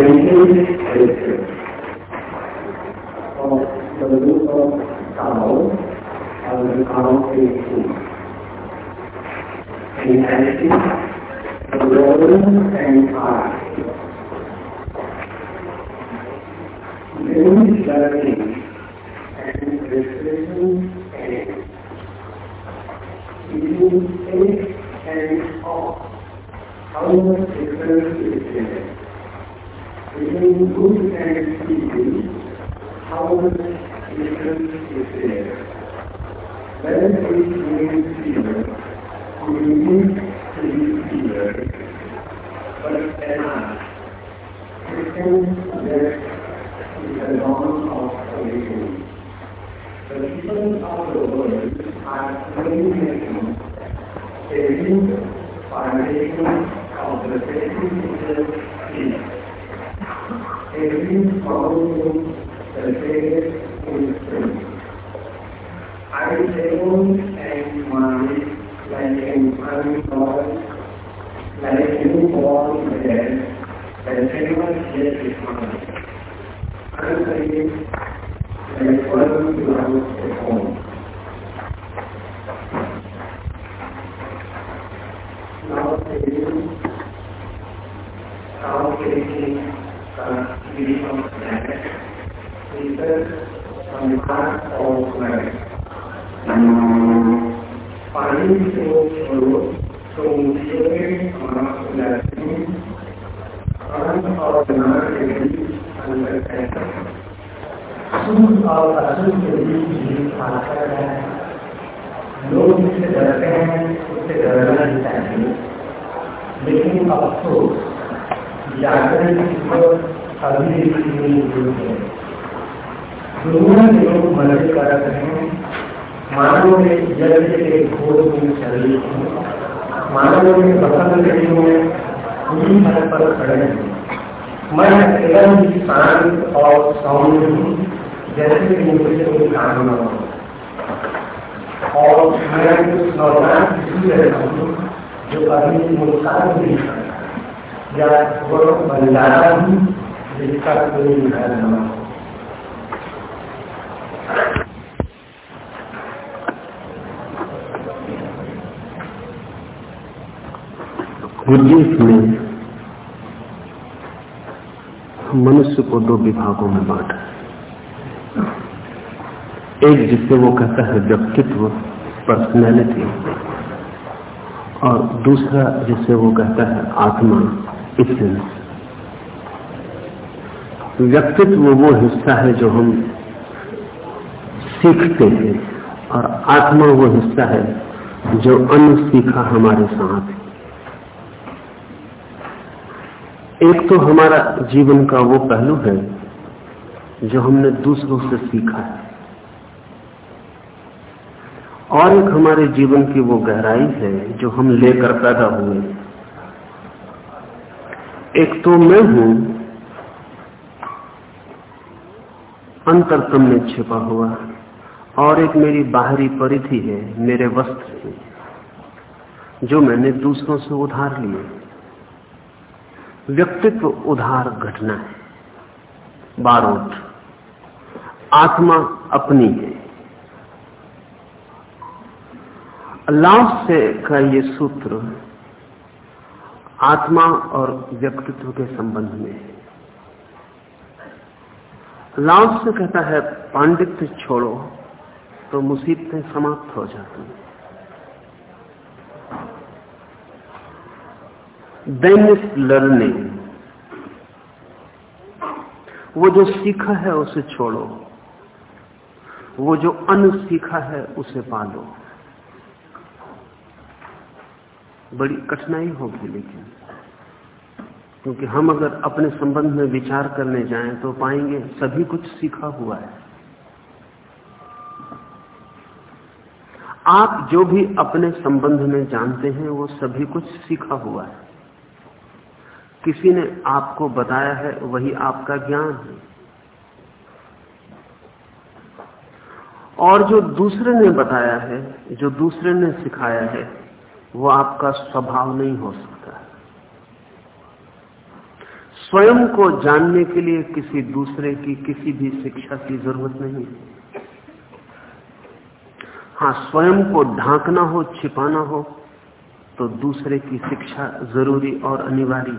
Buddhist जिसे वो कहता है व्यक्तित्व पर्सनैलिटी और दूसरा जिसे वो कहता है आत्मा इसेंस व्यक्तित्व वो हिस्सा है जो हम सीखते हैं और आत्मा वो हिस्सा है जो अनसीखा हमारे साथ एक तो हमारा जीवन का वो पहलू है जो हमने दूसरों से सीखा है। और एक हमारे जीवन की वो गहराई है जो हम लेकर पैदा हुए। एक तो मैं हूँ, अंतर अंतरतम में छिपा हुआ, और एक मेरी बाहरी परिधि है, मेरे वस्त्र है जो मैंने दूसरों से उधार लिए। व्यक्तित्व उधार घटना है। बारूद, आत्मा अपनी है। अल्लाह से का ये सूत्र आत्मा और व्यक्तित्व के संबंध में अल्लाह से कहता है, पांडित्य छोड़ो तो मुसीबतें समाप्त हो जाती हैं। देन लर्निंग, वो जो सीखा है उसे छोड़ो, वो जो अनसीखा है उसे पालो। बड़ी कठिनाई होगी लेकिन। क्योंकि हम अगर अपने संबंध में विचार करने जाएँ तो पाएँगे सभी कुछ सीखा हुआ है। आप जो भी अपने संबंध में जानते हैं, वो सभी कुछ सीखा हुआ है। किसी ने आपको बताया है, वही आपका ज्ञान है। और जो दूसरे ने बताया है, जो दूसरे ने सिखाया है वो आपका स्वभाव नहीं हो सकता। स्वयं को जानने के लिए किसी दूसरे की, किसी भी शिक्षा की ज़रूरत नहीं। हाँ स्वयं को ढांकना हो, छिपाना हो तो दूसरे की शिक्षा ज़रूरी और अनिवार्य।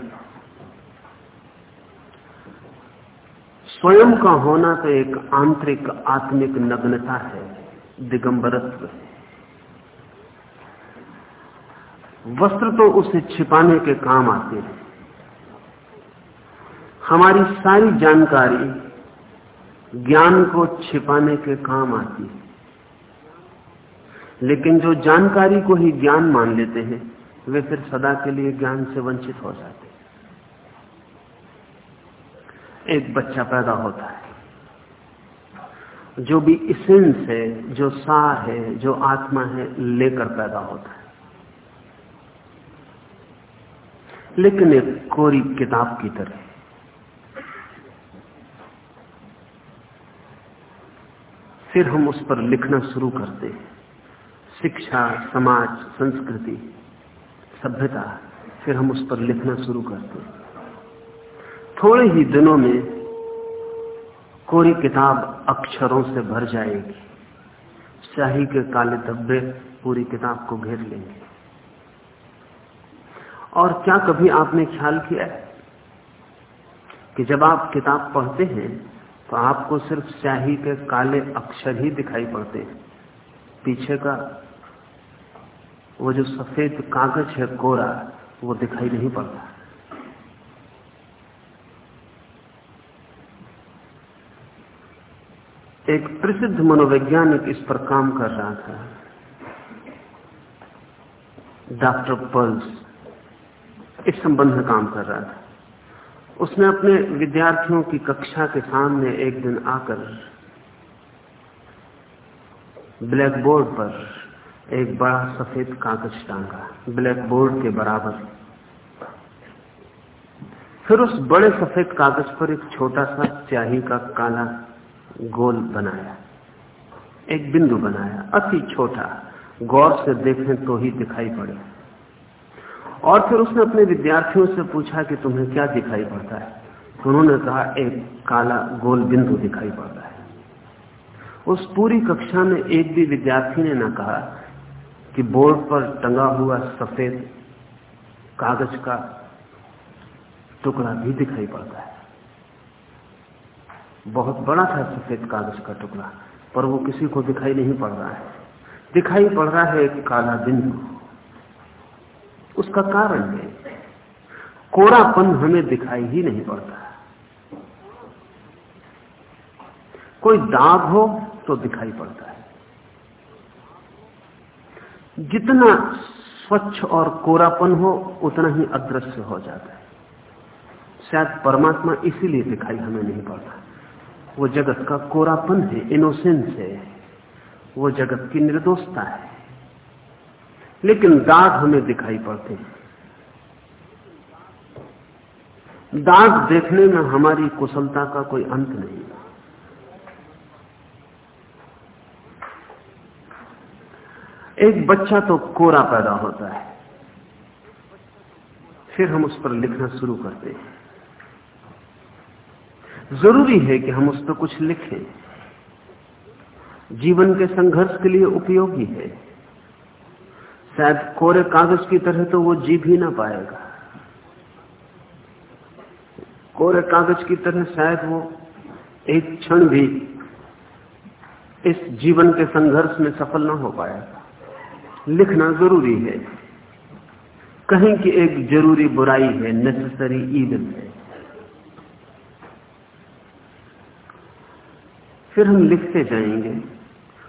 स्वयं का होना तो एक आंतरिक आत्मिक नग्नता है, दिगंबरत्व है। वस्त्र तो उसे छिपाने के काम आते हैं। हमारी सारी जानकारी ज्ञान को छिपाने के काम आती है। लेकिन जो जानकारी को ही ज्ञान मान लेते हैं, वे फिर सदा के लिए ज्ञान से वंचित हो जाते हैं। एक बच्चा पैदा होता है। जो भी इसेंस है, जो सार है, जो आत्मा है, लेकर पैदा होता है। लेकिन एक कोरी किताब की तरह। फिर हम उस पर लिखना शुरू करते हैं। शिक्षा, समाज, संस्कृति, सभ्यता, फिर हम उस पर लिखना शुरू करते हैं। थोड़े ही दिनों में कोरी किताब अक्षरों से भर जाएगी। शाही के काले धब्बे पूरी किताब को घेर लेंगे। और क्या कभी आपने ख्याल किया कि जब आप किताब पढ़ते हैं तो आपको सिर्फ़ स्याही के काले अक्षर ही दिखाई पड़ते हैं। पीछे का वो जो सफ़ेद कागज़ है कोरा, वो दिखाई नहीं पड़ता। एक प्रसिद्ध मनोवैज्ञानिक इस पर काम कर रहा था। डॉक्टर पर्ल्स इस संबंध में काम कर रहा था। उसने अपने विद्यार्थियों की कक्षा के सामने एक दिन आकर ब्लैक बोर्ड पर एक बड़ा सफ़ेद कागज़ टांगा। ब्लैक बोर्ड के बराबर। फिर उस बड़े सफ़ेद कागज़ पर एक छोटा सा स्याही का काला गोल बनाया। एक बिंदु बनाया। अति छोटा। गौर से देखें तो ही दिखाई पड़े। और फिर उसने अपने विद्यार्थियों से पूछा कि तुम्हें क्या दिखाई पड़ता है? उन्होंने कहा, एक काला गोल बिंदु दिखाई पड़ता है। उस पूरी कक्षा में एक भी विद्यार्थी ने ना कहा कि बोर्ड पर टंगा हुआ सफ़ेद कागज़ का टुकड़ा भी दिखाई पड़ता है। बहुत बड़ा था सफ़ेद कागज़ का टुकड़ा, पर वो किसी को दिखाई नहीं पड़ रहा है। दिखाई पड़ रहा है एक काला बिंदु। उसका कारण है। कोरापन हमें दिखाई ही नहीं पड़ता। कोई दाग हो तो दिखाई पड़ता है। जितना स्वच्छ और कोरापन हो, उतना ही अदृश्य हो जाता है। शायद परमात्मा इसीलिए दिखाई हमें नहीं पड़ता। वो जगत का कोरापन है इनोसेंस है। वो जगत की निर्दोषता है। लेकिन दाग हमें दिखाई पड़ते हैं। दाग देखने में हमारी कुशलता का कोई अंत नहीं। एक बच्चा तो कोरा पैदा होता है, फिर हम उस पर लिखना शुरू करते हैं। ज़रूरी है कि हम उस पर कुछ लिखें। जीवन के संघर्ष के लिए उपयोगी है। शायद कोरे कागज़ की तरह तो वो जी भी ना पाएगा। कोरे कागज़ की तरह शायद वो एक क्षण भी इस जीवन के संघर्ष में सफल ना हो पाएगा। लिखना ज़रूरी है। कहीं की एक ज़रूरी बुराई है नेसेसरी ईवल है। फिर हम लिखते जाएँगे,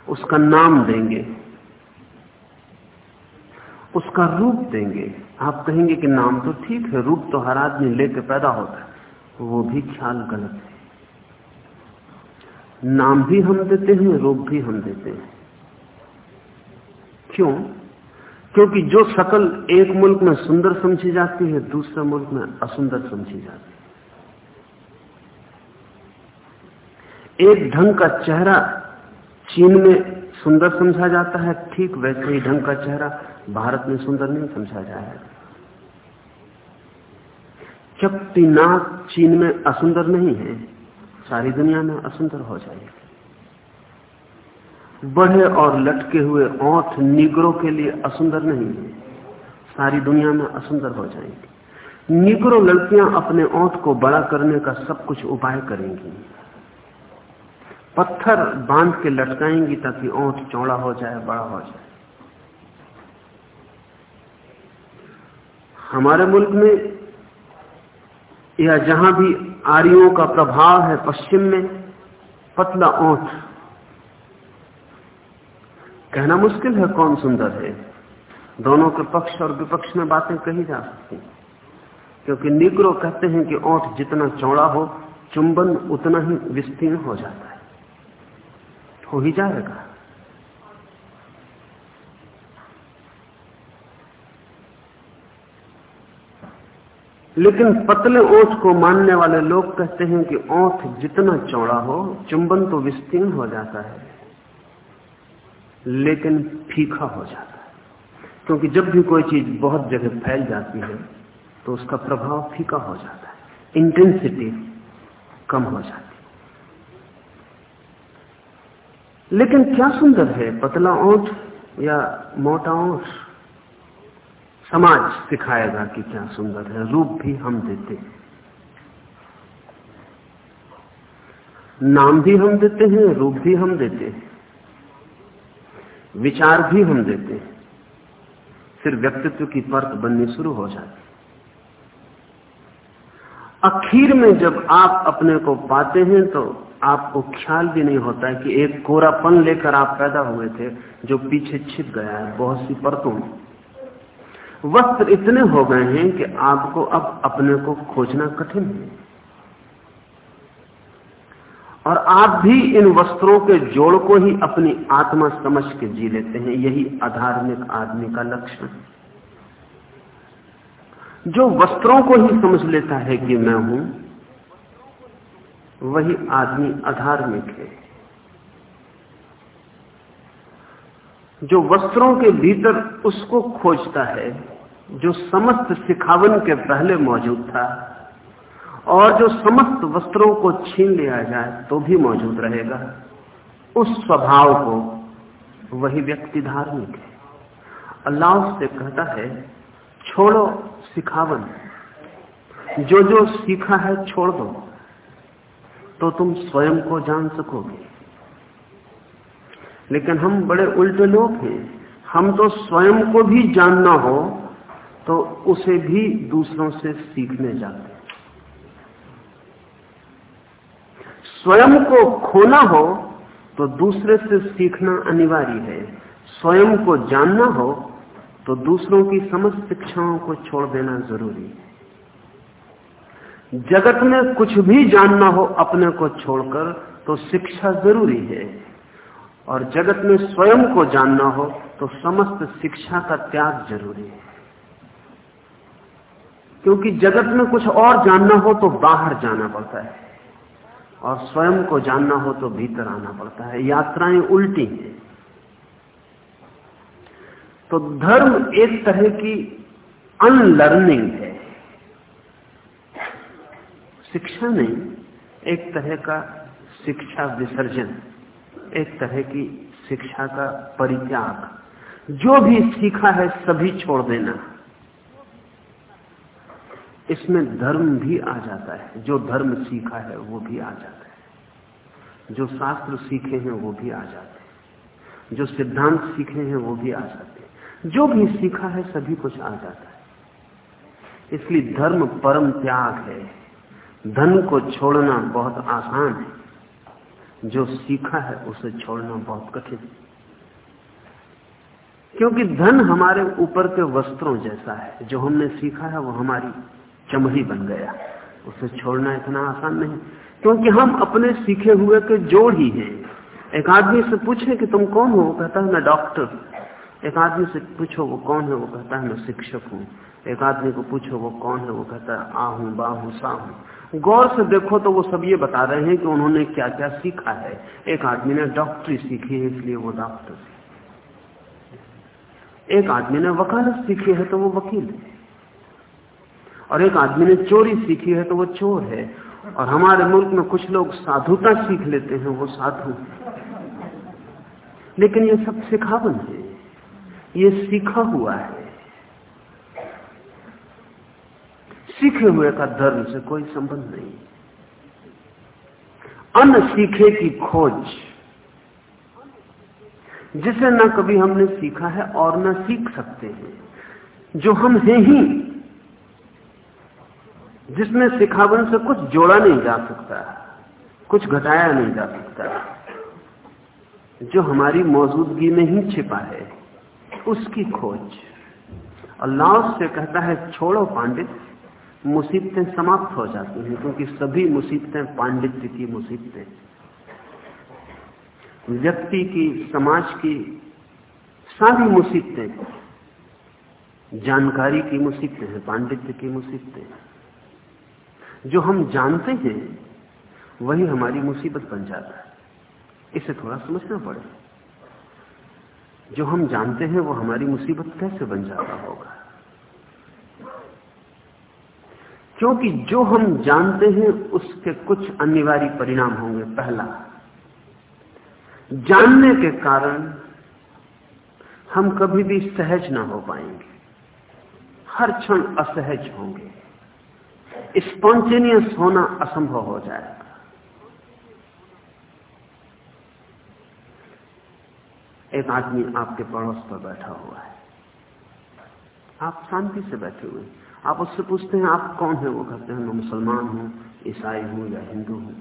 उसका नाम देंगे। उसका रूप देंगे। आप कहेंगे कि नाम तो ठीक है, रूप तो हर आदमी लेके पैदा होता है वो भी ख्याल गलत है। नाम भी हम देते हैं, रूप भी हम देते हैं। क्यों? क्योंकि जो शकल एक मुल्क में सुंदर समझी जाती है, दूसरे मुल्क में असुंदर समझी जाती है। एक ढंग का चेहरा चीन में सुंदर समझा जाता है, ठीक वैसे ही ढंग का चेहरा भारत में सुंदर नहीं समझा जाएगा। चपटी नाक चीन में असुंदर नहीं है, सारी दुनिया में असुंदर हो जाएगी। बढ़े और लटके हुए ओठ निगरों के लिए असुंदर नहीं है, सारी दुनिया में असुंदर हो जाएँगे। निगरो लड़कियाँ अपने ओठ को बड़ा करने का सब कुछ उपाय करेंगी। पत्थर बाँध के लटकाएँगी ताकि ओठ चौड़ा हो जाए, बड़ा हो जाए। हमारे मुल्क में या जहाँ भी आर्यों का प्रभाव है पश्चिम में, पतला ओठ। कहना मुश्किल है कौन सुंदर है। दोनों के पक्ष और विपक्ष में बातें कही जा सकती क्योंकि निग्रो कहते हैं कि ओठ जितना चौड़ा हो, चुंबन उतना ही विस्तीर्ण हो जाता है। हो ही जाएगा लेकिन पतले ओठ को मानने वाले लोग कहते हैं कि ओठ जितना चौड़ा हो, चुंबन तो विस्तीर्ण हो जाता है, लेकिन फीका हो जाता है। क्योंकि जब भी कोई चीज़ बहुत जगह फैल जाती है तो उसका प्रभाव फीका हो जाता है। इंटेंसिटी कम हो जाती लेकिन क्या सुंदर है? पतला ओठ या मोटा ओठ? समाज सिखाएगा कि क्या सुंदर है। रूप भी हम देते हैं। नाम भी हम देते हैं, रूप भी हम देते हैं। विचार भी हम देते हैं। फिर व्यक्तित्व की परत बननी शुरू हो जाती आखिर में जब आप अपने को पाते हैं तो आपको ख्याल भी नहीं होता कि एक कोरापन लेकर आप पैदा हुए थे, जो पीछे छिप गया है, बहुत सी परतों में। वस्त्र इतने हो गए हैं कि आपको अब अपने को खोजना कठिन है। और आप भी इन वस्त्रों के जोड़ को ही अपनी आत्मा समझ के जी लेते हैं। यही अधार्मिक आदमी का लक्षण जो वस्त्रों को ही समझ लेता है कि मैं हूँ वही आदमी अधार्मिक है। जो वस्त्रों के भीतर उसको खोजता है, जो समस्त सिखावन के पहले मौजूद था, और जो समस्त वस्त्रों को छीन लिया जाए तो भी मौजूद रहेगा, उस स्वभाव को वही व्यक्ति धार्मिक है। अल्लाह से कहता है, छोड़ो सिखावन, जो जो सीखा है छोड़ दो। तो तुम स्वयं को जान सकोगे। लेकिन हम बड़े उल्टे लोग हैं। हम तो स्वयं को भी जानना हो तो उसे भी दूसरों से सीखने जाते स्वयं को खोना हो तो दूसरे से सीखना अनिवार्य है। स्वयं को जानना हो तो दूसरों की समस्त शिक्षाओं को छोड़ देना ज़रूरी है। जगत में कुछ भी जानना हो अपने को छोड़कर तो शिक्षा ज़रूरी है। और जगत में स्वयं को जानना हो तो समस्त शिक्षा का त्याग ज़रूरी है। क्योंकि जगत में कुछ और जानना हो तो बाहर जाना पड़ता है। और स्वयं को जानना हो तो भीतर आना पड़ता है। यात्राएँ उल्टी हैं। तो धर्म एक तरह की अनलर्निंग है। शिक्षा नहीं, एक तरह का शिक्षा विसर्जन, एक तरह की शिक्षा का परित्याग। जो भी सीखा है, सभी छोड़ देना। इसमें धर्म भी आ जाता है। जो धर्म सीखा है, वो भी आ जाता है। जो शास्त्र सीखे हैं, वो भी आ जाते हैं। जो सिद्धांत सीखे हैं, वो भी आ जाते हैं। जो भी सीखा है, सभी कुछ आ जाता है। इसलिए धर्म परम त्याग है। धन को छोड़ना बहुत आसान है। जो सीखा है, उसे छोड़ना बहुत कठिन क्योंकि धन हमारे ऊपर के वस्त्रों जैसा है। जो हमने सीखा है, वो हमारी चमड़ी बन गया उसे छोड़ना इतना आसान नहीं। क्योंकि हम अपने सीखे हुए के जोड़ ही हैं। एक आदमी से पूछे कि तुम कौन हो, वो कहता है, मैं डॉक्टर एक आदमी से पूछो, वो कौन है? वो कहता है, मैं शिक्षक हूँ। एक आदमी को पूछो, वो कौन है? वो कहता है, आ हूँ, बा हूँ, सा हूँ। गौर से देखो तो वो सब ये बता रहे हैं कि उन्होंने क्या क्या सीखा है। एक आदमी ने डॉक्टरी सीखी है, इसलिए वो डॉक्टर है। एक आदमी ने वकालत सीखी है तो वो वकील है। और एक आदमी ने चोरी सीखी है तो वो चोर है। और हमारे मुल्क में कुछ लोग साधुता सीख लेते हैं, वो साधु लेकिन ये सब सिखावन है। ये सीखा हुआ है। सीखे हुए का धर्म से कोई संबंध नहीं। अन सीखे की खोज। जिसे न कभी हमने सीखा है और न सीख सकते हैं। जो हम हैं ही, जिसमें सिखावन से कुछ जोड़ा नहीं जा सकता, कुछ घटाया नहीं जा सकता, जो हमारी मौजूदगी में ही छिपा है, उसकी खोज। अल्लाह से कहता है, छोड़ो पांडित मुसीबतें समाप्त हो जाती हैं, क्योंकि सभी मुसीबतें पांडित्य की मुसीबतें व्यक्ति की, समाज की सारी मुसीबतें, जानकारी की मुसीबतें हैं, पांडित्य की मुसीबतें जो हम जानते हैं, वही हमारी मुसीबत बन जाता है। इसे थोड़ा समझना पड़े जो हम जानते हैं, वो हमारी मुसीबत कैसे बन जाता होगा? क्योंकि जो हम जानते हैं, उसके कुछ अनिवार्य परिणाम होंगे। पहला, जानने के कारण हम कभी भी सहज ना हो पाएँगे। हर क्षण असहज होंगे। स्पॉन्टेनियस होना असंभव हो जाएगा। एक आदमी आपके पड़ोस पर बैठा हुआ है। आप शांति से बैठे हुए आप उससे पूछते हैं, आप कौन है? वो कहते हैं, मैं मुसलमान हूँ, ईसाई हूँ या हिंदू हूँ।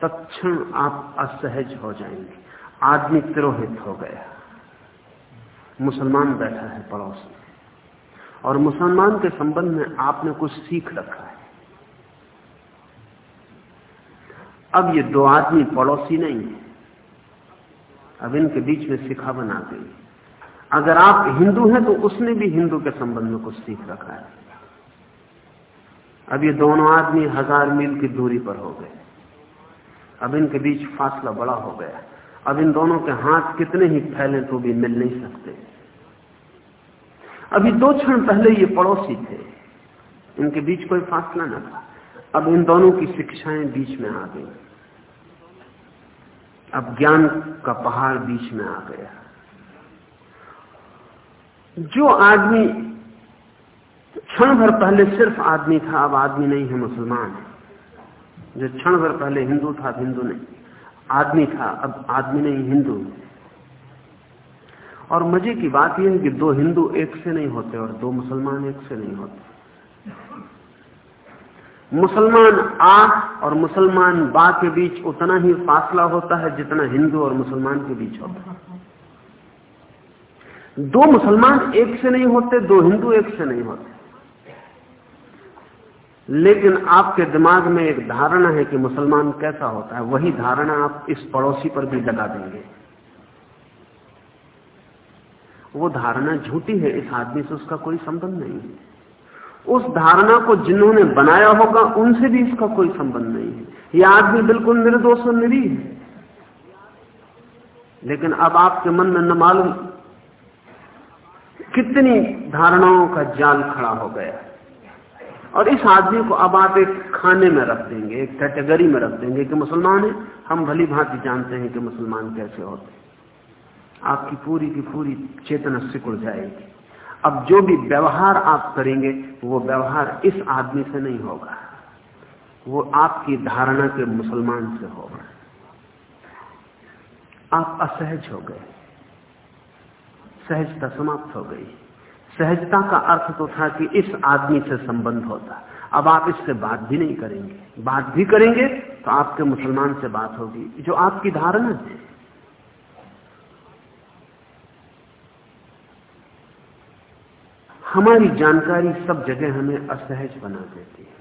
तत्क्षण आप असहज हो जाएँगे। आदमी तिरोहित हो गया। मुसलमान बैठा है पड़ोस में। और मुसलमान के संबंध में आपने कुछ सीख रखा है। अब ये दो आदमी पड़ोसी नहीं है। अब इनके बीच में सिखा बना गई अगर आप हिंदू हैं तो उसने भी हिंदू के संबंध में कुछ सीख रखा है। अब ये दोनों आदमी हज़ार मील की दूरी पर हो गए। अब इनके बीच फासला बड़ा हो गया। अब इन दोनों के हाथ कितने ही फैले तो भी मिल नहीं सकते। अभी दो क्षण पहले ये पड़ोसी थे। इनके बीच कोई फासला न था। अब इन दोनों की शिक्षाएँ बीच में आ गई। अब ज्ञान का पहाड़ बीच में आ गया। जो आदमी क्षण भर पहले सिर्फ़ आदमी था, अब आदमी नहीं है, मुसलमान जो क्षण भर पहले हिंदू था, अब हिंदू नहीं। आदमी था, अब आदमी नहीं, हिंदू। और मज़े की बात यह है कि दो हिंदू एक से नहीं होते और दो मुसलमान एक से नहीं होते। मुसलमान आ और मुसलमान बा के बीच उतना ही फासला होता है जितना हिंदू और मुसलमान के बीच होता है। दो मुसलमान एक से नहीं होते, दो हिंदू एक से नहीं होते। लेकिन आपके दिमाग में एक धारणा है कि मुसलमान कैसा होता है, वही धारणा आप इस पड़ोसी पर भी लगा देंगे। वो धारणा झूठी है, इस आदमी से उसका कोई संबंध नहीं है। उस धारणा को जिन्होंने बनाया होगा, उनसे भी इसका कोई संबंध नहीं है। यह आदमी बिल्कुल निर्दोष और निरी है। लेकिन अब आपके मन में न मालूम कितनी धारणाओं का जाल खड़ा हो गया। और इस आदमी को अब आप एक खाने में रख देंगे, एक कैटेगरी में रख देंगे कि मुसलमान है। हम भली भांति जानते हैं कि मुसलमान कैसे होते आपकी पूरी की पूरी चेतना सिकुड़ जाएगी। अब जो भी व्यवहार आप करेंगे, वो व्यवहार इस आदमी से नहीं होगा। वो आपकी धारणा के मुसलमान से होगा। आप असहज हो गए। सहजता समाप्त हो गई। सहजता का अर्थ तो था कि इस आदमी से संबंध होता। अब आप इससे बात भी नहीं करेंगे। बात भी करेंगे तो आपके मुसलमान से बात होगी, जो आपकी धारणा है। हमारी जानकारी सब जगह हमें असहज बना देती है।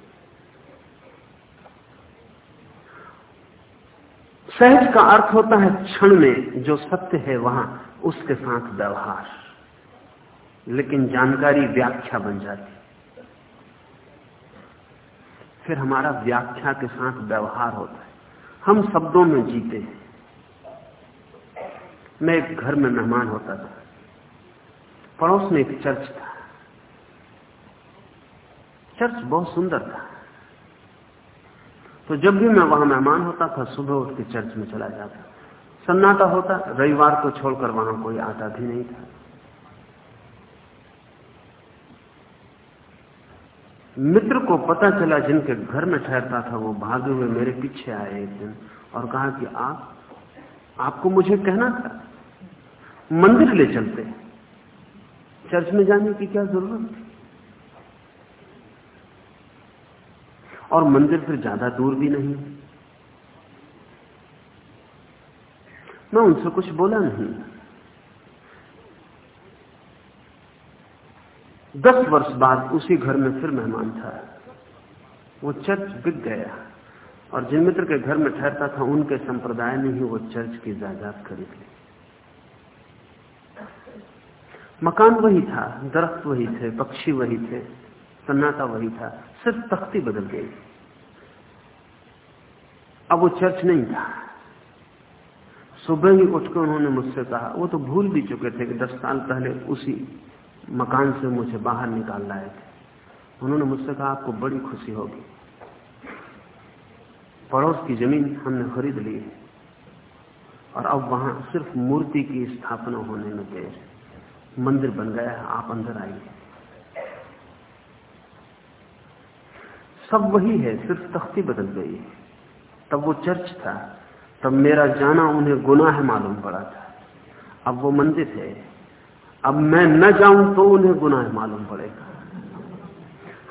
सहज का अर्थ होता है क्षण में जो सत्य है वहाँ। उसके साथ व्यवहार। लेकिन जानकारी व्याख्या बन जाती। फिर हमारा व्याख्या के साथ व्यवहार होता है। हम शब्दों में जीते हैं। मैं एक घर में मेहमान होता था। पड़ोस में एक चर्च था। चर्च बहुत सुंदर था। तो जब भी मैं वहाँ मेहमान होता था, सुबह उठ के चर्च में चला जाता सन्नाटा होता, रविवार को छोड़कर वहाँ कोई आता भी नहीं था। मित्र को पता चला, जिनके घर में ठहरता था, वो भागे हुए मेरे पीछे आए एक दिन और कहा कि आप, आपको मुझे कहना था, मंदिर ले चलते चर्च में जाने की क्या ज़रूरत थी? और मंदिर फिर ज़्यादा दूर भी नहीं। मैं उनसे कुछ बोला नहीं। दस वर्ष बाद उसी घर में फिर मेहमान था। वो चर्च बिक गया और जिन मित्र के घर में ठहरता था, उनके संप्रदाय ने ही वो चर्च की जायदाद खरीद। ली मकान वही था, दरख्त वही थे, पक्षी वही थे, सन्नाटा वही था, सिर्फ़ तख्ती बदल गई। अब वो चर्च नहीं था। सुबह ही उठकर उन्होंने मुझसे कहा, वो तो भूल भी चुके थे कि दस साल पहले उसी मकान से मुझे बाहर निकाल लाए थे। उन्होंने मुझसे कहा, आपको बड़ी खुशी होगी। पड़ोस की ज़मीन हमने खरीद ली है और अब वहाँ सिर्फ़ मूर्ति की स्थापना होने में देर मंदिर बन गया है, आप अंदर आइए। सब वही है, सिर्फ़ तख्ती बदल गई है। तब वो चर्च था तब मेरा जाना उन्हें गुनाह मालूम पड़ा था। अब वो मंदिर है। अब मैं न जाऊँ तो उन्हें गुनाह मालूम पड़ेगा।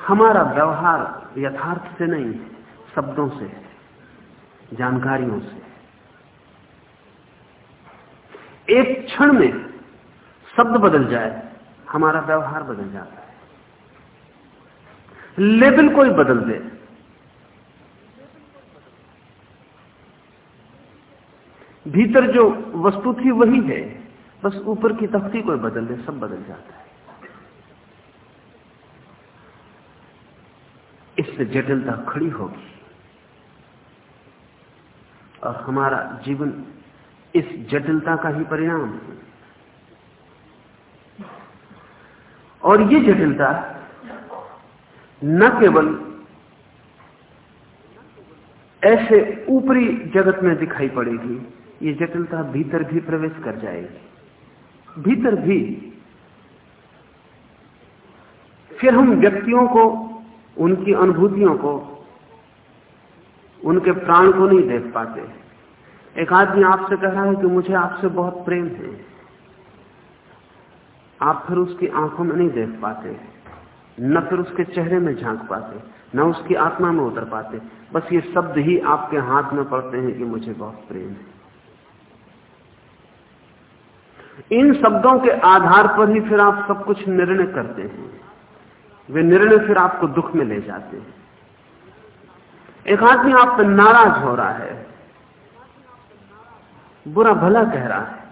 हमारा व्यवहार यथार्थ से नहीं शब्दों से जानकारियों से एक क्षण में शब्द बदल जाए, हमारा व्यवहार बदल जाता है। लेबल कोई बदल दे भीतर जो वस्तु थी वही है। बस ऊपर की तख्ती कोई बदल दे, सब बदल जाता है। इससे जटिलता खड़ी होगी। और हमारा जीवन इस जटिलता का ही परिणाम है। और ये जटिलता न केवल ऐसे ऊपरी जगत में दिखाई पड़ेगी ये जटिलता भीतर भी प्रवेश कर जाएगी। भीतर भी। फिर हम व्यक्तियों को, उनकी अनुभूतियों को, उनके प्राण को नहीं देख पाते। एक आदमी आपसे कह रहा है कि मुझे आपसे बहुत प्रेम है। आप फिर उसकी आँखों में नहीं देख पाते। न फिर उसके चेहरे में झाँक पाते, न उसकी आत्मा में उतर पाते। बस ये शब्द ही आपके हाथ में पड़ते हैं कि मुझे बहुत प्रेम है। इन शब्दों के आधार पर ही फिर आप सब कुछ निर्णय करते हैं। वे निर्णय फिर आपको दुख में ले जाते हैं। एक आदमी आप पर नाराज़ हो रहा है, बुरा भला कह रहा है,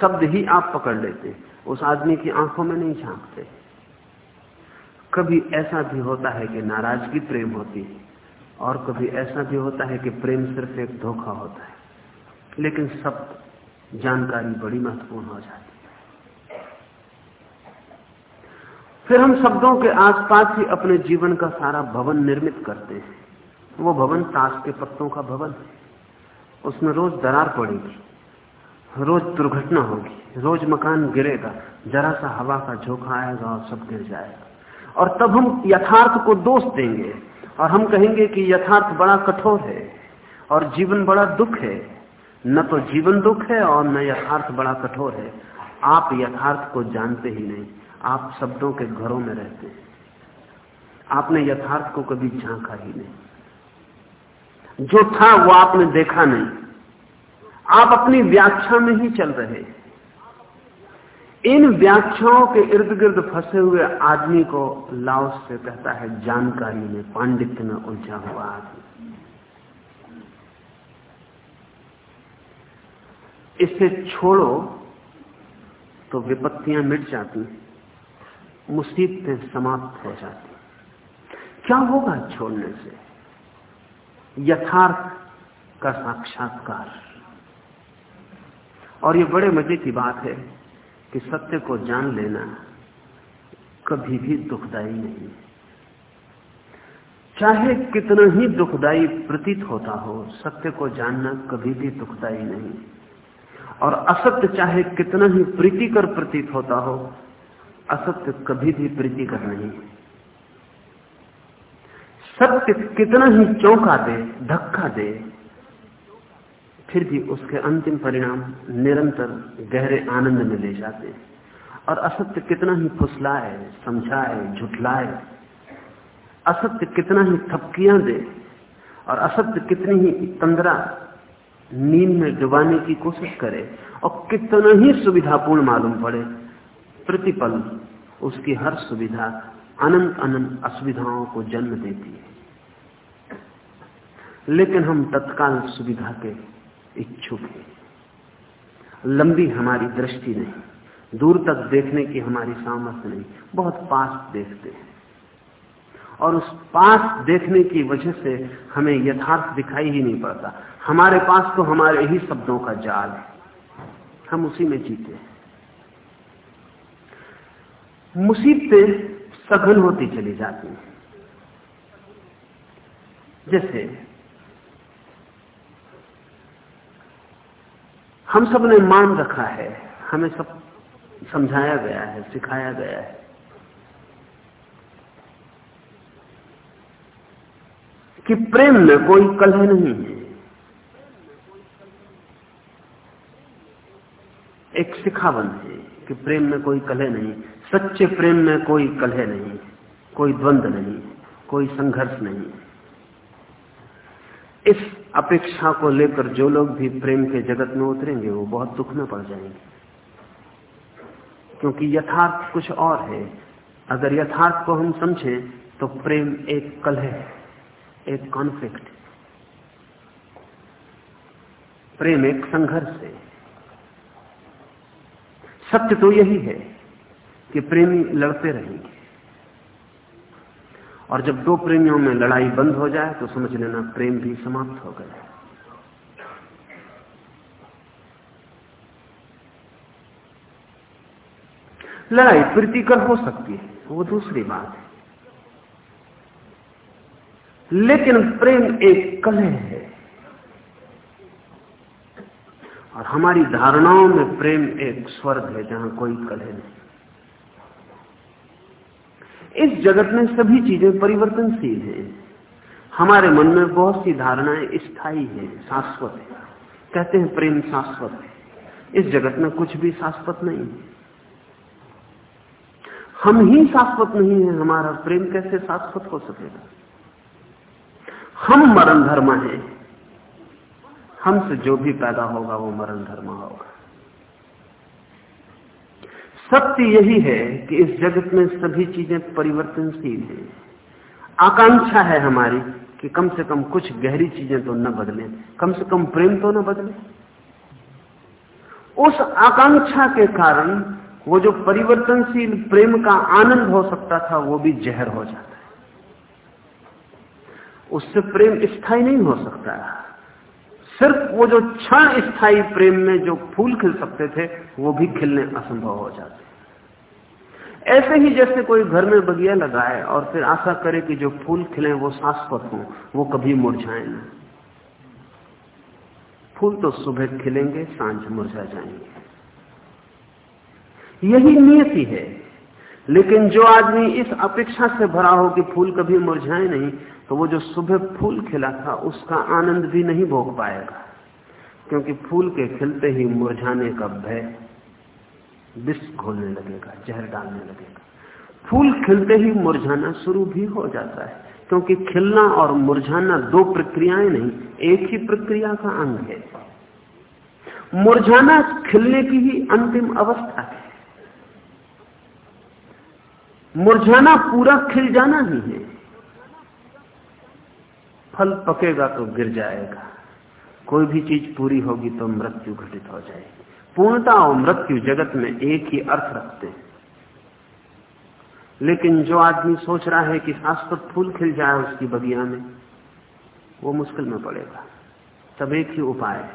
शब्द ही आप पकड़ लेते हैं। उस आदमी की आँखों में नहीं झांकते। कभी ऐसा भी होता है कि नाराज़गी प्रेम होती है, और कभी ऐसा भी होता है कि प्रेम सिर्फ़ एक धोखा होता है। लेकिन सब जानकारी बड़ी महत्वपूर्ण हो जाती है। फिर हम शब्दों के आसपास ही अपने जीवन का सारा भवन निर्मित करते हैं। वो भवन ताश के पत्तों का भवन है। उसमें रोज दरार पड़ेगी, रोज दुर्घटना होगी, रोज मकान गिरेगा, जरा सा हवा का झोंका आएगा और सब गिर जाएगा। और तब हम यथार्थ को दोष देंगे और हम कहेंगे कि यथार्थ बड़ा कठोर है और जीवन बड़ा दुख है। न तो जीवन दुख है और न यथार्थ बड़ा कठोर है। आप यथार्थ को जानते ही नहीं। आप शब्दों के घरों में रहते हैं। आपने यथार्थ को कभी झांका ही नहीं। जो था वो आपने देखा नहीं। आप अपनी व्याख्या में ही चल रहे इन व्याख्याओं के इर्द गिर्द फंसे हुए आदमी को लाओस से कहता है, जानकारी में, पांडित्य में उलझा हुआ आदमी। इसे छोड़ो तो विपत्तियाँ मिट जाती, मुसीबतें समाप्त हो जाती। क्या होगा छोड़ने से? यथार्थ का साक्षात्कार। और ये बड़े मज़े की बात है कि सत्य को जान लेना कभी भी दुखदाई नहीं। चाहे कितना ही दुखदाई प्रतीत होता हो, सत्य को जानना कभी भी दुखदाई नहीं। और असत्य चाहे कितना ही प्रीतिकर प्रतीत होता हो, असत्य कभी भी प्रीतिकर नहीं। सत्य कितना ही चौंका दे, धक्का दे, फिर भी उसके अंतिम परिणाम निरंतर गहरे आनंद में ले जाते हैं। और असत्य कितना ही फुसलाए, समझाए, झुठलाए, असत्य कितना ही थपकियाँ दे, और असत्य कितनी ही तंद्रा नींद में डुबाने की कोशिश करे और कितना ही सुविधापूर्ण मालूम पड़े, प्रतिपल, उसकी हर सुविधा अनंत अनंत असुविधाओं को जन्म देती है। लेकिन हम तत्काल सुविधा के इच्छुक हैं। लंबी हमारी दृष्टि नहीं, दूर तक देखने की हमारी सामर्थ्य नहीं, बहुत पास देखते हैं। और उस पास देखने की वजह से हमें यथार्थ दिखाई ही नहीं पड़ता। हमारे पास तो हमारे ही शब्दों का जाल है। हम उसी में जीते हैं। मुसीबतें सघन होती चली जाती हैं। जैसे, हम सबने मान रखा है, हमें सब समझाया गया है, सिखाया गया है। कि प्रेम में कोई कलह नहीं है। एक सिखावन है कि प्रेम में कोई कलह नहीं, सच्चे प्रेम में कोई कलह नहीं, कोई द्वंद्व नहीं, कोई संघर्ष नहीं। इस अपेक्षा को लेकर जो लोग भी प्रेम के जगत में उतरेंगे, वो बहुत दुख में पड़ जाएँगे। क्योंकि यथार्थ कुछ और है। अगर यथार्थ को हम समझें तो प्रेम एक कलह है। एक कॉन्फ्लिक्ट प्रेम एक संघर्ष है। सत्य तो यही है कि प्रेमी लड़ते रहेंगे। और जब दो प्रेमियों में लड़ाई बंद हो जाए तो समझ लेना प्रेम भी समाप्त हो गया। लड़ाई प्रीतिकर हो सकती है, वो दूसरी बात है। लेकिन प्रेम एक कलह है। और हमारी धारणाओं में प्रेम एक स्वर्ग है, जहाँ कोई कलह नहीं। इस जगत में सभी चीज़ें परिवर्तनशील हैं। हमारे मन में बहुत सी धारणाएँ स्थायी हैं, शाश्वत है। कहते हैं प्रेम शाश्वत है। इस जगत में कुछ भी शाश्वत नहीं है। हम ही शाश्वत नहीं है, हमारा प्रेम कैसे शाश्वत हो सकेगा? हम मरण धर्म है। हमसे जो भी पैदा होगा, वो मरण धर्म होगा। सत्य यही है कि इस जगत में सभी चीज़ें परिवर्तनशील हैं। आकांक्षा है हमारी कि कम से कम कुछ गहरी चीज़ें तो न बदलें, कम से कम प्रेम तो न बदले। उस आकांक्षा के कारण वो जो परिवर्तनशील प्रेम का आनंद हो सकता था, वो भी जहर हो जाता। उससे प्रेम स्थायी नहीं हो सकता। सिर्फ़ वो जो क्षण स्थायी प्रेम में जो फूल खिल सकते थे, वो भी खिलने असंभव हो जाते। ऐसे ही जैसे कोई घर में बगिया लगाए और फिर आशा करे कि जो फूल खिले वो शाश्वत हो, वो कभी मुरझाए ना। फूल तो सुबह खिलेंगे, साँझ मुरझा जाएँगे। यही नियति है लेकिन जो आदमी इस अपेक्षा से भरा हो कि फूल कभी मुरझाए नहीं तो वो जो सुबह फूल खिला था, उसका आनंद भी नहीं भोग पाएगा। क्योंकि फूल के खिलते ही मुरझाने का भय विष घोलने लगेगा, जहर डालने लगेगा। फूल खिलते ही मुरझाना शुरू भी हो जाता है, क्योंकि खिलना और मुरझाना दो प्रक्रियाएँ नहीं, एक ही प्रक्रिया का अंग है। मुरझाना खिलने की ही अंतिम अवस्था है। मुरझाना पूरा खिल जाना ही है। फल पकेगा तो गिर जाएगा। कोई भी चीज़ पूरी होगी तो मृत्यु घटित हो जाएगी। पूर्णता और मृत्यु जगत में एक ही अर्थ रखते हैं। लेकिन जो आदमी सोच रहा है कि शाश्वत फूल खिल जाए उसकी बगिया में, वो मुश्किल में पड़ेगा। तब एक ही उपाय है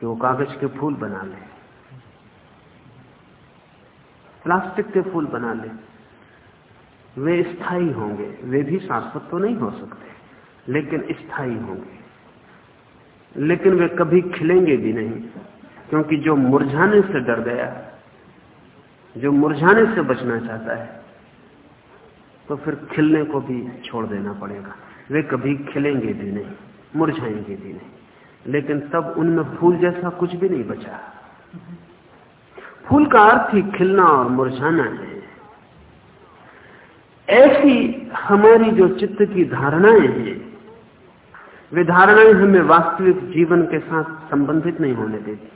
कि वो कागज़ के फूल बना ले। प्लास्टिक के फूल बना ले। वे स्थायी होंगे, वे भी शाश्वत तो नहीं हो सकते। लेकिन स्थायी होंगे। लेकिन वे कभी खिलेंगे भी नहीं, क्योंकि जो मुरझाने से डर गया, जो मुरझाने से बचना चाहता है तो फिर खिलने को भी छोड़ देना पड़ेगा। वे कभी खिलेंगे भी नहीं, मुरझाएँगे भी नहीं। लेकिन तब उनमें फूल जैसा कुछ भी नहीं बचा। फूल का अर्थ ही खिलना और मुरझाना है। ऐसी हमारी जो चित्त की धारणाएँ हैं वे धारणाएँ हमें वास्तविक जीवन के साथ संबंधित नहीं होने देती।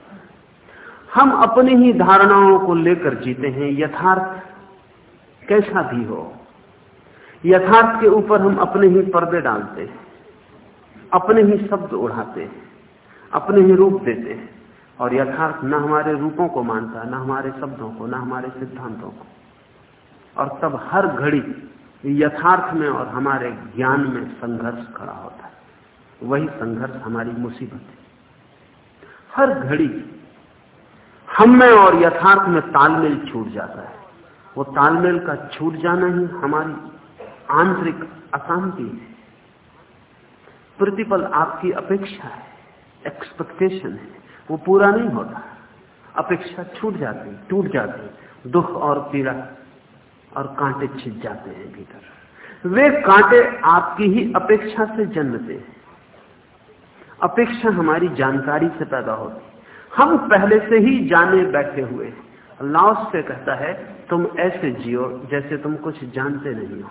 हम अपनी ही धारणाओं को लेकर जीते हैं, यथार्थ कैसा भी हो। यथार्थ के ऊपर हम अपने ही पर्दे डालते हैं, अपने ही शब्द उड़ाते हैं, अपने ही रूप देते हैं, और यथार्थ न हमारे रूपों को मानता, न हमारे शब्दों को, न हमारे सिद्धांतों को। और तब हर घड़ी यथार्थ में और हमारे ज्ञान में संघर्ष खड़ा होता है। वही संघर्ष हमारी मुसीबत है। हर घड़ी हम में और यथार्थ में तालमेल छूट जाता है। वो तालमेल का छूट जाना ही हमारी आंतरिक अशांति है। प्रतिपल आपकी अपेक्षा है एक्सपेक्टेशन है। वो पूरा नहीं होता। अपेक्षा छूट जाती, टूट जाती। दुख और पीड़ा और कांटे छिप जाते हैं भीतर। वे कांटे आपकी ही अपेक्षा से जन्मते हैं। अपेक्षा हमारी जानकारी से पैदा होती। हम पहले से ही जाने बैठे हुए अल्लाह से कहता है, तुम ऐसे जियो जैसे तुम कुछ जानते नहीं हो।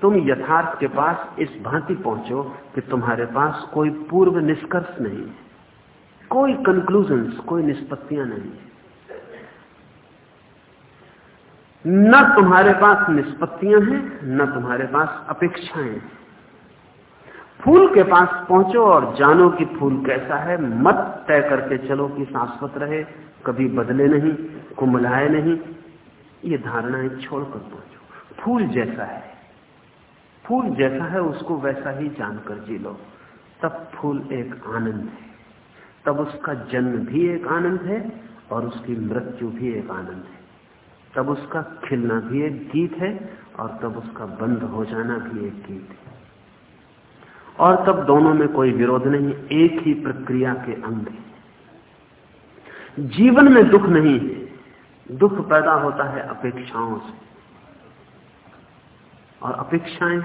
तुम यथार्थ के पास इस भांति पहुंचो कि तुम्हारे पास कोई पूर्व निष्कर्ष नहीं है। कोई कंक्लूजन कोई निष्पत्तियाँ नहीं है। न तुम्हारे पास निष्पत्तियाँ हैं, न तुम्हारे पास अपेक्षाएँ हैं। फूल के पास पहुंचो और जानो कि फूल कैसा है। मत तय करके चलो कि शाश्वत रहे, कभी बदले नहीं, कुमलाए नहीं। ये धारणाएँ छोड़कर पहुंचो। फूल जैसा है। फूल जैसा है, उसको वैसा ही जानकर जी लो। तब फूल एक आनंद है। तब उसका जन्म भी एक आनंद है और उसकी मृत्यु भी एक आनंद है। तब उसका खिलना भी एक गीत है और तब उसका बंद हो जाना भी एक गीत है। और तब दोनों में कोई विरोध नहीं, एक ही प्रक्रिया के अंग है। जीवन में दुख नहीं है, दुख पैदा होता है अपेक्षाओं से। और अपेक्षाएँ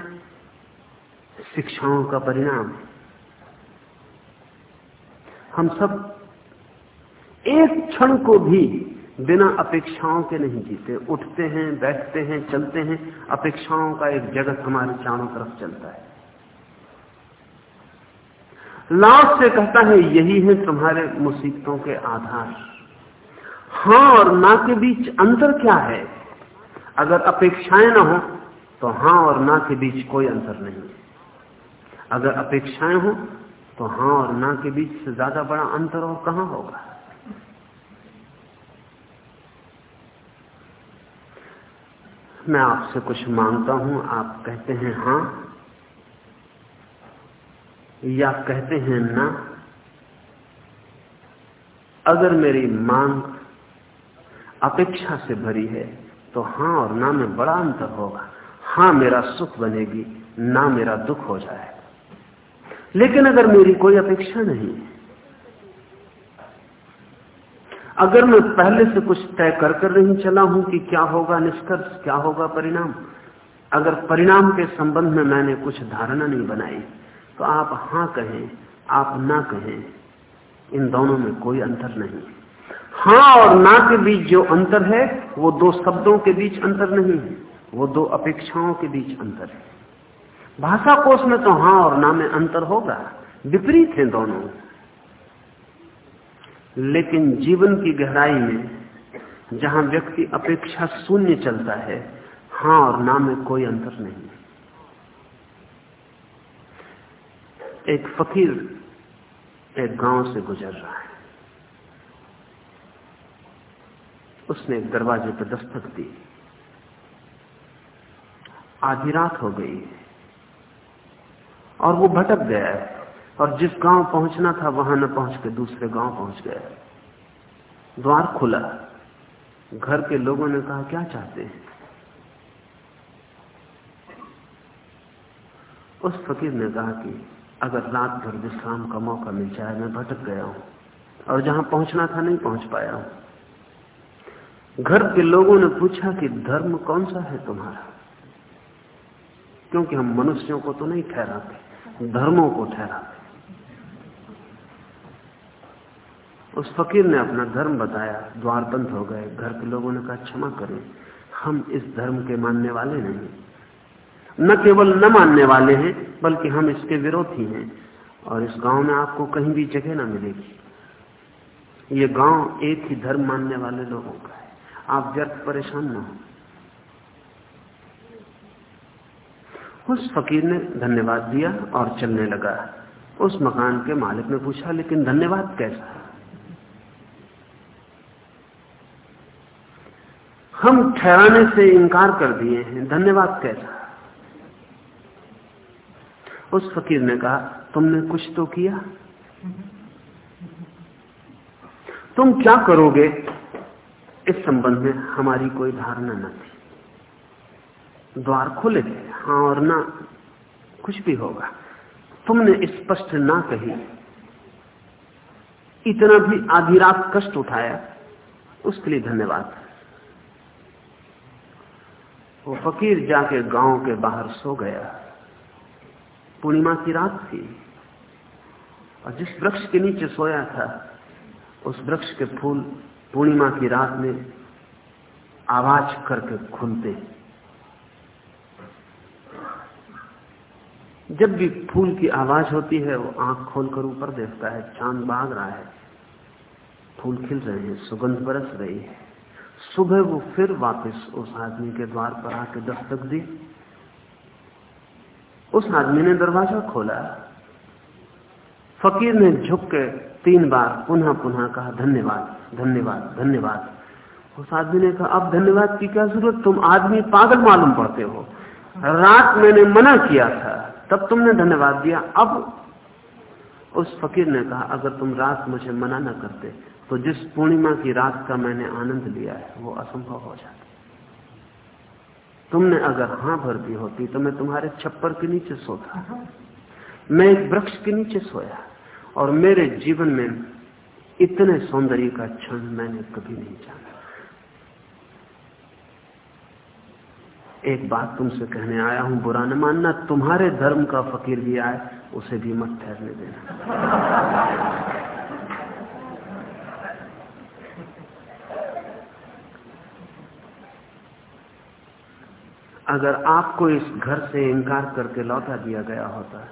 शिक्षाओं का परिणाम हम सब एक क्षण को भी बिना अपेक्षाओं के नहीं जीते। उठते हैं, बैठते हैं, चलते हैं, अपेक्षाओं का एक जगत हमारे चारों तरफ़ चलता है। लाभ से कहता है, यही है तुम्हारे मुसीबतों के आधार। हाँ और ना के बीच अंतर क्या है? अगर अपेक्षाएँ ना हो तो हाँ और ना के बीच कोई अंतर नहीं। अगर अपेक्षाएँ हो तो हाँ और ना के बीच से ज़्यादा बड़ा अंतर और कहाँ होगा? मैं आपसे कुछ माँगता हूँ, आप कहते हैं, हाँ या कहते हैं ना, अगर मेरी मांग अपेक्षा से भरी है तो हाँ और ना में बड़ा अंतर होगा। हाँ, मेरा सुख बनेगी, ना मेरा दुख हो जाएगा। लेकिन अगर मेरी कोई अपेक्षा नहीं अगर मैं पहले से कुछ तय कर कर नहीं चला हूँ कि क्या होगा निष्कर्ष, क्या होगा परिणाम, अगर परिणाम के संबंध में मैंने कुछ धारणा नहीं बनाई तो आप हाँ कहें, आप ना कहें, इन दोनों में कोई अंतर नहीं। हाँ और ना के बीच जो अंतर है, वो दो शब्दों के बीच अंतर नहीं है, वो दो अपेक्षाओं के बीच अंतर है। भाषा कोष में तो हाँ और ना में अंतर होगा, विपरीत है दोनों। लेकिन जीवन की गहराई में, जहाँ व्यक्ति अपेक्षा शून्य चलता है, हाँ और ना में कोई अंतर नहीं। एक फकीर एक गाँव से गुजर रहा है। उसने एक दरवाजे पर दस्तक दी। आधी रात हो गई और वो भटक गया और जिस गाँव पहुँचना था, वहाँ न पहुँच के दूसरे गाँव पहुँच गया। द्वार खुला। घर के लोगों ने कहा, क्या चाहते हैं? उस फकीर ने कहा कि अगर रात भर विश्राम का मौका मिल जाए, मैं भटक गया हूँ और जहाँ पहुँचना था नहीं पहुँच पाया हूँ। घर के लोगों ने पूछा कि धर्म कौन सा है तुम्हारा? क्योंकि हम मनुष्यों को तो नहीं ठहराते, धर्मों को ठहराते। उस फकीर ने अपना धर्म बताया, द्वार बंद हो गए, घर के लोगों ने कहा, क्षमा करें, हम इस धर्म के मानने वाले नहीं। न केवल न मानने वाले हैं बल्कि हम इसके विरोधी हैं और इस गाँव में आपको कहीं भी जगह ना मिलेगी। ये गाँव एक ही धर्म मानने वाले लोगों का है। आप व्यर्थ परेशान न हो। उस फकीर ने धन्यवाद दिया और चलने लगा। उस मकान के मालिक ने पूछा, लेकिन धन्यवाद कैसा? हम ठहराने से इंकार कर दिए हैं। धन्यवाद कैसा? उस फकीर ने कहा, तुमने कुछ तो किया? तुम क्या करोगे? इस संबंध में हमारी कोई धारणा न थी। द्वार खुले थे। हाँ और ना, कुछ भी होगा। तुमने स्पष्ट ना कही। इतना भी आधी रात कष्ट उठाया, उसके लिए धन्यवाद। वो फकीर जाके गाँव के बाहर सो गया। पूर्णिमा की रात थी और जिस वृक्ष के नीचे सोया था, उस वृक्ष के फूल पूर्णिमा की रात में आवाज़ करके खुलते। जब भी फूल की आवाज़ होती है, वो आँख खोलकर ऊपर देखता है, चाँद भाग रहा है, फूल खिल रहे हैं, सुगंध बरस रही है। सुबह वो फिर वापस उस आदमी के द्वार पर आके दस्तक दी उस आदमी ने दरवाज़ा खोला। फकीर ने झुक के तीन बार पुनः पुनः कहा, धन्यवाद धन्यवाद धन्यवाद। उस आदमी ने कहा, अब धन्यवाद की क्या ज़रूरत? तुम आदमी पागल मालूम पड़ते हो। रात मैंने मना किया था, तब तुमने धन्यवाद दिया। अब उस फकीर ने कहा, अगर तुम रात मुझे मना न करते तो जिस पूर्णिमा की रात का मैंने आनंद लिया है, वो असंभव हो जाता। तुमने अगर हाँ भर दी होती तो मैं तुम्हारे छप्पर के नीचे सोता। मैं एक वृक्ष के नीचे सोया और मेरे जीवन में इतने सौंदर्य का क्षण मैंने कभी नहीं जाना। एक बात तुमसे कहने आया हूँ, बुरा न मानना, तुम्हारे धर्म का फकीर भी आए, उसे भी मत ठहरने देना। अगर आपको इस घर से इंकार करके लौटा दिया गया होता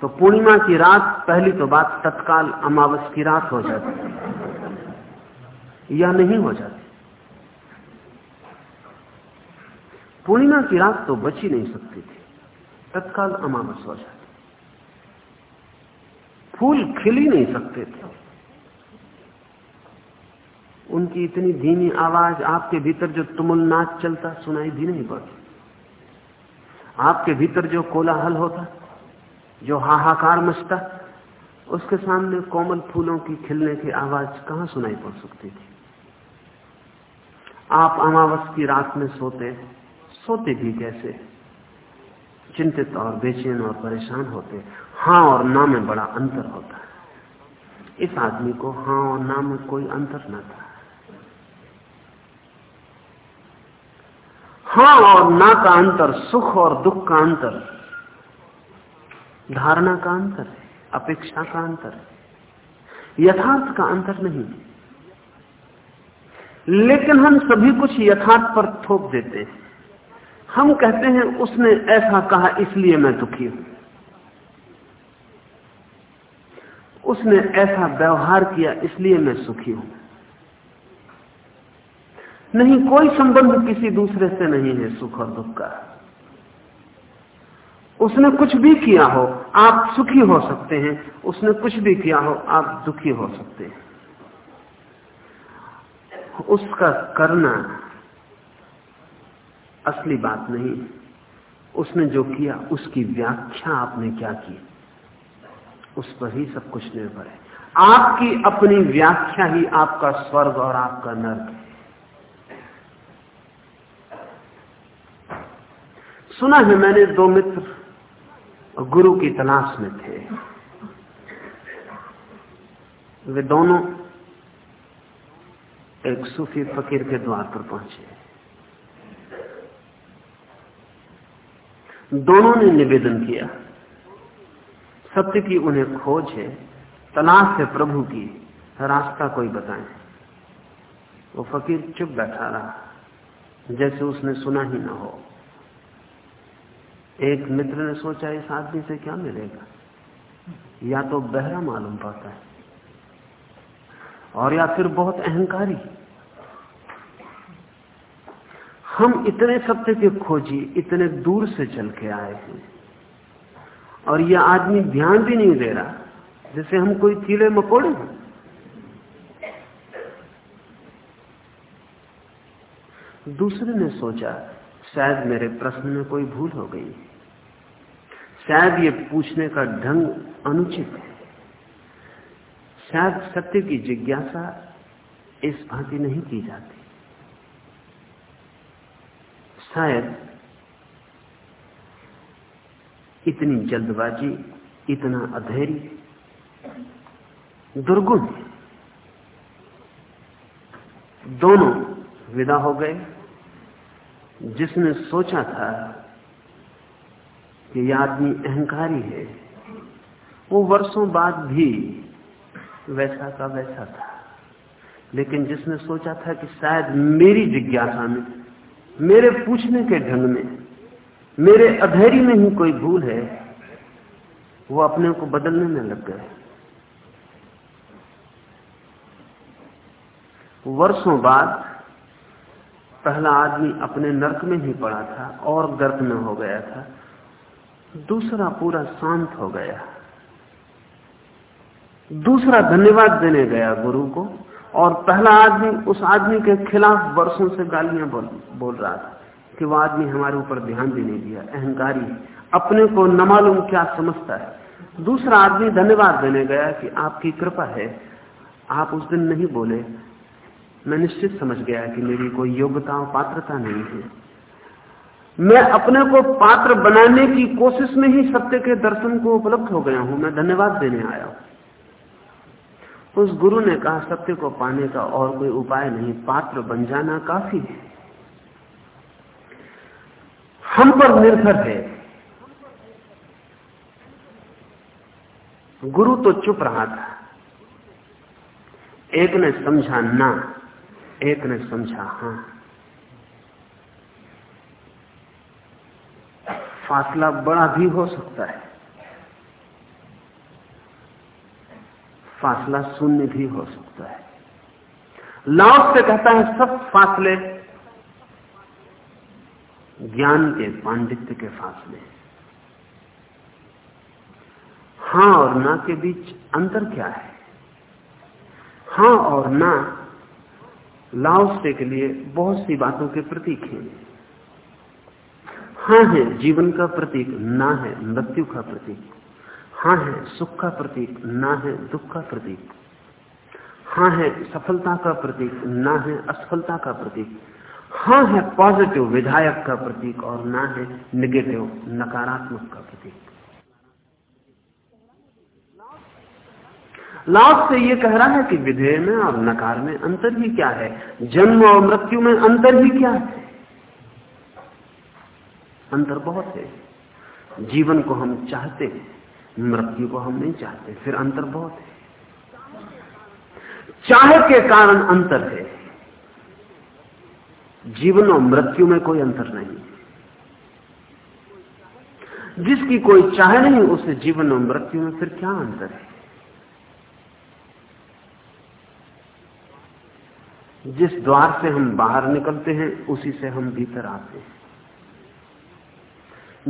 तो पूर्णिमा की रात, पहली तो बात तत्काल अमावस की रात हो जाती। या नहीं हो जाती। पूर्णिमा की रात तो बच ही नहीं सकती थी। तत्काल अमावस हो जाती। फूल खिल ही नहीं सकते थे। उनकी इतनी धीमी आवाज़, आपके भीतर जो तुमुल नाच चलता, सुनाई भी नहीं पड़ती। आपके भीतर जो कोलाहल होता, जो हाहाकार मचता, उसके सामने कोमल फूलों की खिलने की आवाज़ कहाँ सुनाई पड़ सकती थी? आप अमावस की रात में सोते सोते भी कैसे? चिंतित और बेचैन और परेशान होते, हाँ और ना में बड़ा अंतर होता। है इस आदमी को हाँ और ना में कोई अंतर न था। हाँ और ना का अंतर, सुख और दुख का अंतर। धारणा का अंतर है, अपेक्षा का अंतर है, यथार्थ का अंतर नहीं। लेकिन हम सभी कुछ यथार्थ पर थोप देते हैं। हम कहते हैं, उसने ऐसा कहा, इसलिए मैं दुखी हूँ। उसने ऐसा व्यवहार किया, इसलिए मैं सुखी हूँ। नहीं, कोई संबंध किसी दूसरे से नहीं है, सुख और दुख का। उसने कुछ भी किया हो, आप सुखी हो सकते हैं। उसने कुछ भी किया हो, आप दुखी हो सकते हैं। उसका करना असली बात नहीं। उसने जो किया, उसकी व्याख्या आपने क्या की? उस पर ही सब कुछ निर्भर है। आपकी अपनी व्याख्या ही आपका स्वर्ग और आपका नर्क है। सुना है मैंने दो मित्र गुरु की तलाश में थे। वे दोनों एक सूफी फकीर के द्वार पर पहुँचे। दोनों ने निवेदन किया, सत्य की उन्हें खोज है, तलाश है प्रभु की, रास्ता कोई बताए। वो फकीर चुप बैठा रहा, जैसे उसने सुना ही ना हो। एक मित्र ने सोचा, इस आदमी से क्या मिलेगा? या तो बहरा मालूम पड़ता है, और या फिर बहुत अहंकारी। हम इतने सत्य के खोजी, इतने दूर से चल के आए हैं, और यह आदमी ध्यान भी नहीं दे रहा, जैसे हम कोई कीड़े मकोड़े हैं। दूसरे ने सोचा, शायद मेरे प्रश्न में कोई भूल हो गई शायद ये पूछने का ढंग अनुचित है। शायद सत्य की जिज्ञासा इस भांति नहीं की जाती। शायद इतनी जल्दबाजी, इतना अधैर्य दुर्गुण दोनों विदा हो गए। जिसने सोचा था कि यह आदमी अहंकारी है। वो वर्षों बाद भी वैसा का वैसा था। लेकिन जिसने सोचा था कि शायद मेरी जिज्ञासा में, मेरे पूछने के ढंग में, मेरे अधेरी में ही कोई भूल है, वो अपने को बदलने में लग गए। वर्षों बाद पहला आदमी अपने नरक में ही पड़ा था और गर्त में हो गया था। दूसरा पूरा शांत हो गया। दूसरा धन्यवाद देने गया गुरु को और पहला आदमी उस आदमी के खिलाफ वर्षों से गालियाँ बोल, बोल रहा था कि वह आदमी हमारे ऊपर ध्यान भी नहीं दिया अहंकारी अपने को न मालूम क्या समझता है। दूसरा आदमी धन्यवाद देने गया कि आपकी कृपा है आप उस दिन नहीं बोले। मैं निश्चित समझ गया कि मेरी कोई योग्यता पात्रता नहीं है। मैं अपने को पात्र बनाने की कोशिश में ही सत्य के दर्शन को उपलब्ध हो गया हूँ, मैं धन्यवाद देने आया हूँ। उस गुरु ने कहा, सत्य को पाने का और कोई उपाय नहीं, पात्र बन जाना काफ़ी है। हम पर निर्भर है। गुरु तो चुप रहा था। एक ने समझा ना, एक ने समझा हाँ। फासला बड़ा भी हो सकता है। फासला शून्य भी हो सकता है। लाओस से कहता है, सब फासले ज्ञान के, पांडित्य के फासले। हाँ और ना के बीच अंतर क्या है? हाँ और ना लाओसे के लिए बहुत सी बातों के प्रतीक हैं। हाँ है, जीवन का प्रतीक, ना है, मृत्यु का प्रतीक। हाँ है, सुख का प्रतीक, ना है, दुख का प्रतीक। हाँ है, सफलता का प्रतीक, ना है, असफलता का प्रतीक। हाँ है पॉजिटिव विधायक का प्रतीक और ना है निगेटिव नकारात्मक का प्रतीक। लाभ से ये कह रहा है कि विधेय में और नकार में अंतर ही क्या है? जन्म और मृत्यु में अंतर ही क्या है? अंतर बहुत है। जीवन को हम चाहते हैं, मृत्यु को हम नहीं चाहते, फिर अंतर बहुत है। चाह के कारण अंतर है। जीवन और मृत्यु में कोई अंतर नहीं जिसकी कोई चाह नहीं उसे जीवन और मृत्यु में फिर क्या अंतर है? जिस द्वार से हम बाहर निकलते हैं, उसी से हम भीतर आते हैं।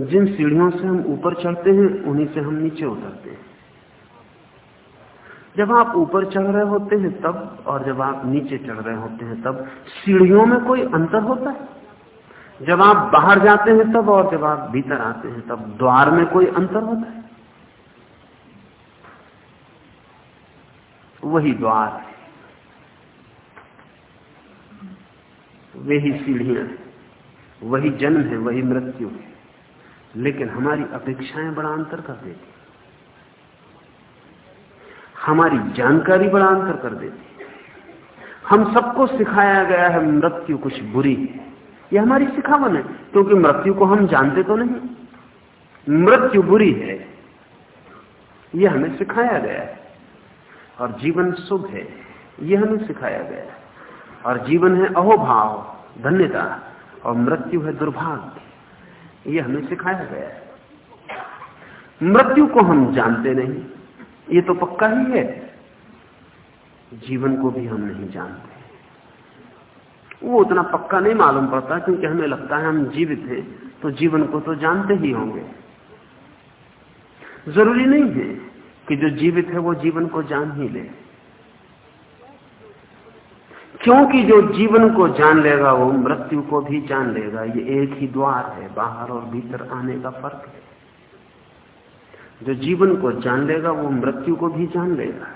जिन सीढ़ियों से हम ऊपर चढ़ते हैं, उन्हीं से हम नीचे उतरते हैं। जब आप ऊपर चढ़ रहे होते हैं तब, और जब आप नीचे चढ़ रहे होते हैं तब, सीढ़ियों में कोई अंतर होता है? जब आप बाहर जाते हैं तब, और जब आप भीतर आते हैं तब, द्वार में कोई अंतर होता है? वही द्वार है। वही सीढ़ियाँ वही जन्म है, वही मृत्यु है। लेकिन हमारी अपेक्षाएँ बड़ा अंतर कर देती हमारी जानकारी बड़ा अंतर कर देती हम सबको सिखाया गया है मृत्यु कुछ बुरी। है यह हमारी सिखावन है, क्योंकि मृत्यु को हम जानते तो नहीं। मृत्यु बुरी है, यह हमें सिखाया गया है। और जीवन शुभ है, यह हमें सिखाया गया है। और जीवन है अहोभाव, धन्यता, और मृत्यु है दुर्भाग्य। यह हमें सिखाया गया है। मृत्यु को हम जानते नहीं, ये तो पक्का ही है। जीवन को भी हम नहीं जानते। वो उतना पक्का नहीं मालूम पड़ता, क्योंकि हमें लगता है हम जीवित हैं तो जीवन को तो जानते ही होंगे। ज़रूरी नहीं है कि जो जीवित है वो जीवन को जान ही ले। क्योंकि जो जीवन को जान लेगा, वो मृत्यु को भी जान लेगा। ये एक ही द्वार है, बाहर और भीतर आने का फ़र्क है। जो जीवन को जान लेगा, वो मृत्यु को भी जान लेगा।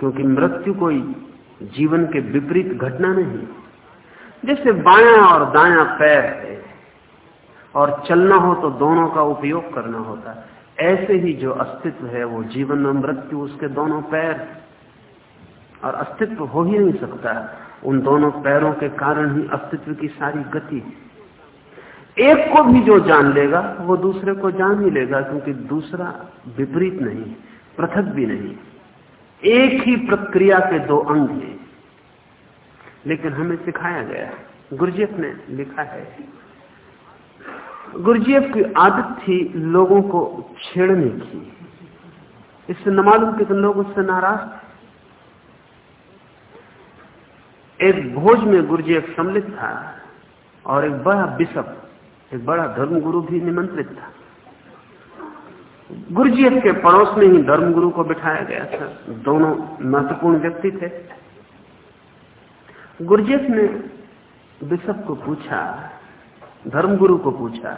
क्योंकि मृत्यु कोई जीवन के विपरीत घटना नहीं। जैसे बाया और दाया पैर है, और चलना हो तो दोनों का उपयोग करना होता है। ऐसे ही जो अस्तित्व है, वो जीवन और मृत्यु उसके दोनों पैर और अस्तित्व हो ही नहीं सकता। उन दोनों पैरों के कारण ही अस्तित्व की सारी गति। एक को भी जो जान लेगा, वो दूसरे को जान ही लेगा, क्योंकि दूसरा विपरीत नहीं, पृथक भी नहीं। एक ही प्रक्रिया के दो अंग हैं। लेकिन हमें सिखाया गया, गुरुजीफ ने लिखा है गुरुजीएफ की आदत थी लोगों को छेड़ने की। इससे न मालूम कितने लोग उससे नाराज़ थे। एक भोज में गुरुजीएफ सम्मिलित था और एक बड़ा बिशप, एक बड़ा धर्मगुरु भी निमंत्रित था। गुरुजीएफ के पड़ोस में ही धर्मगुरु को बिठाया गया था। दोनों महत्वपूर्ण व्यक्ति थे। गुरुजीएफ ने बिशप को पूछा, धर्मगुरु को पूछा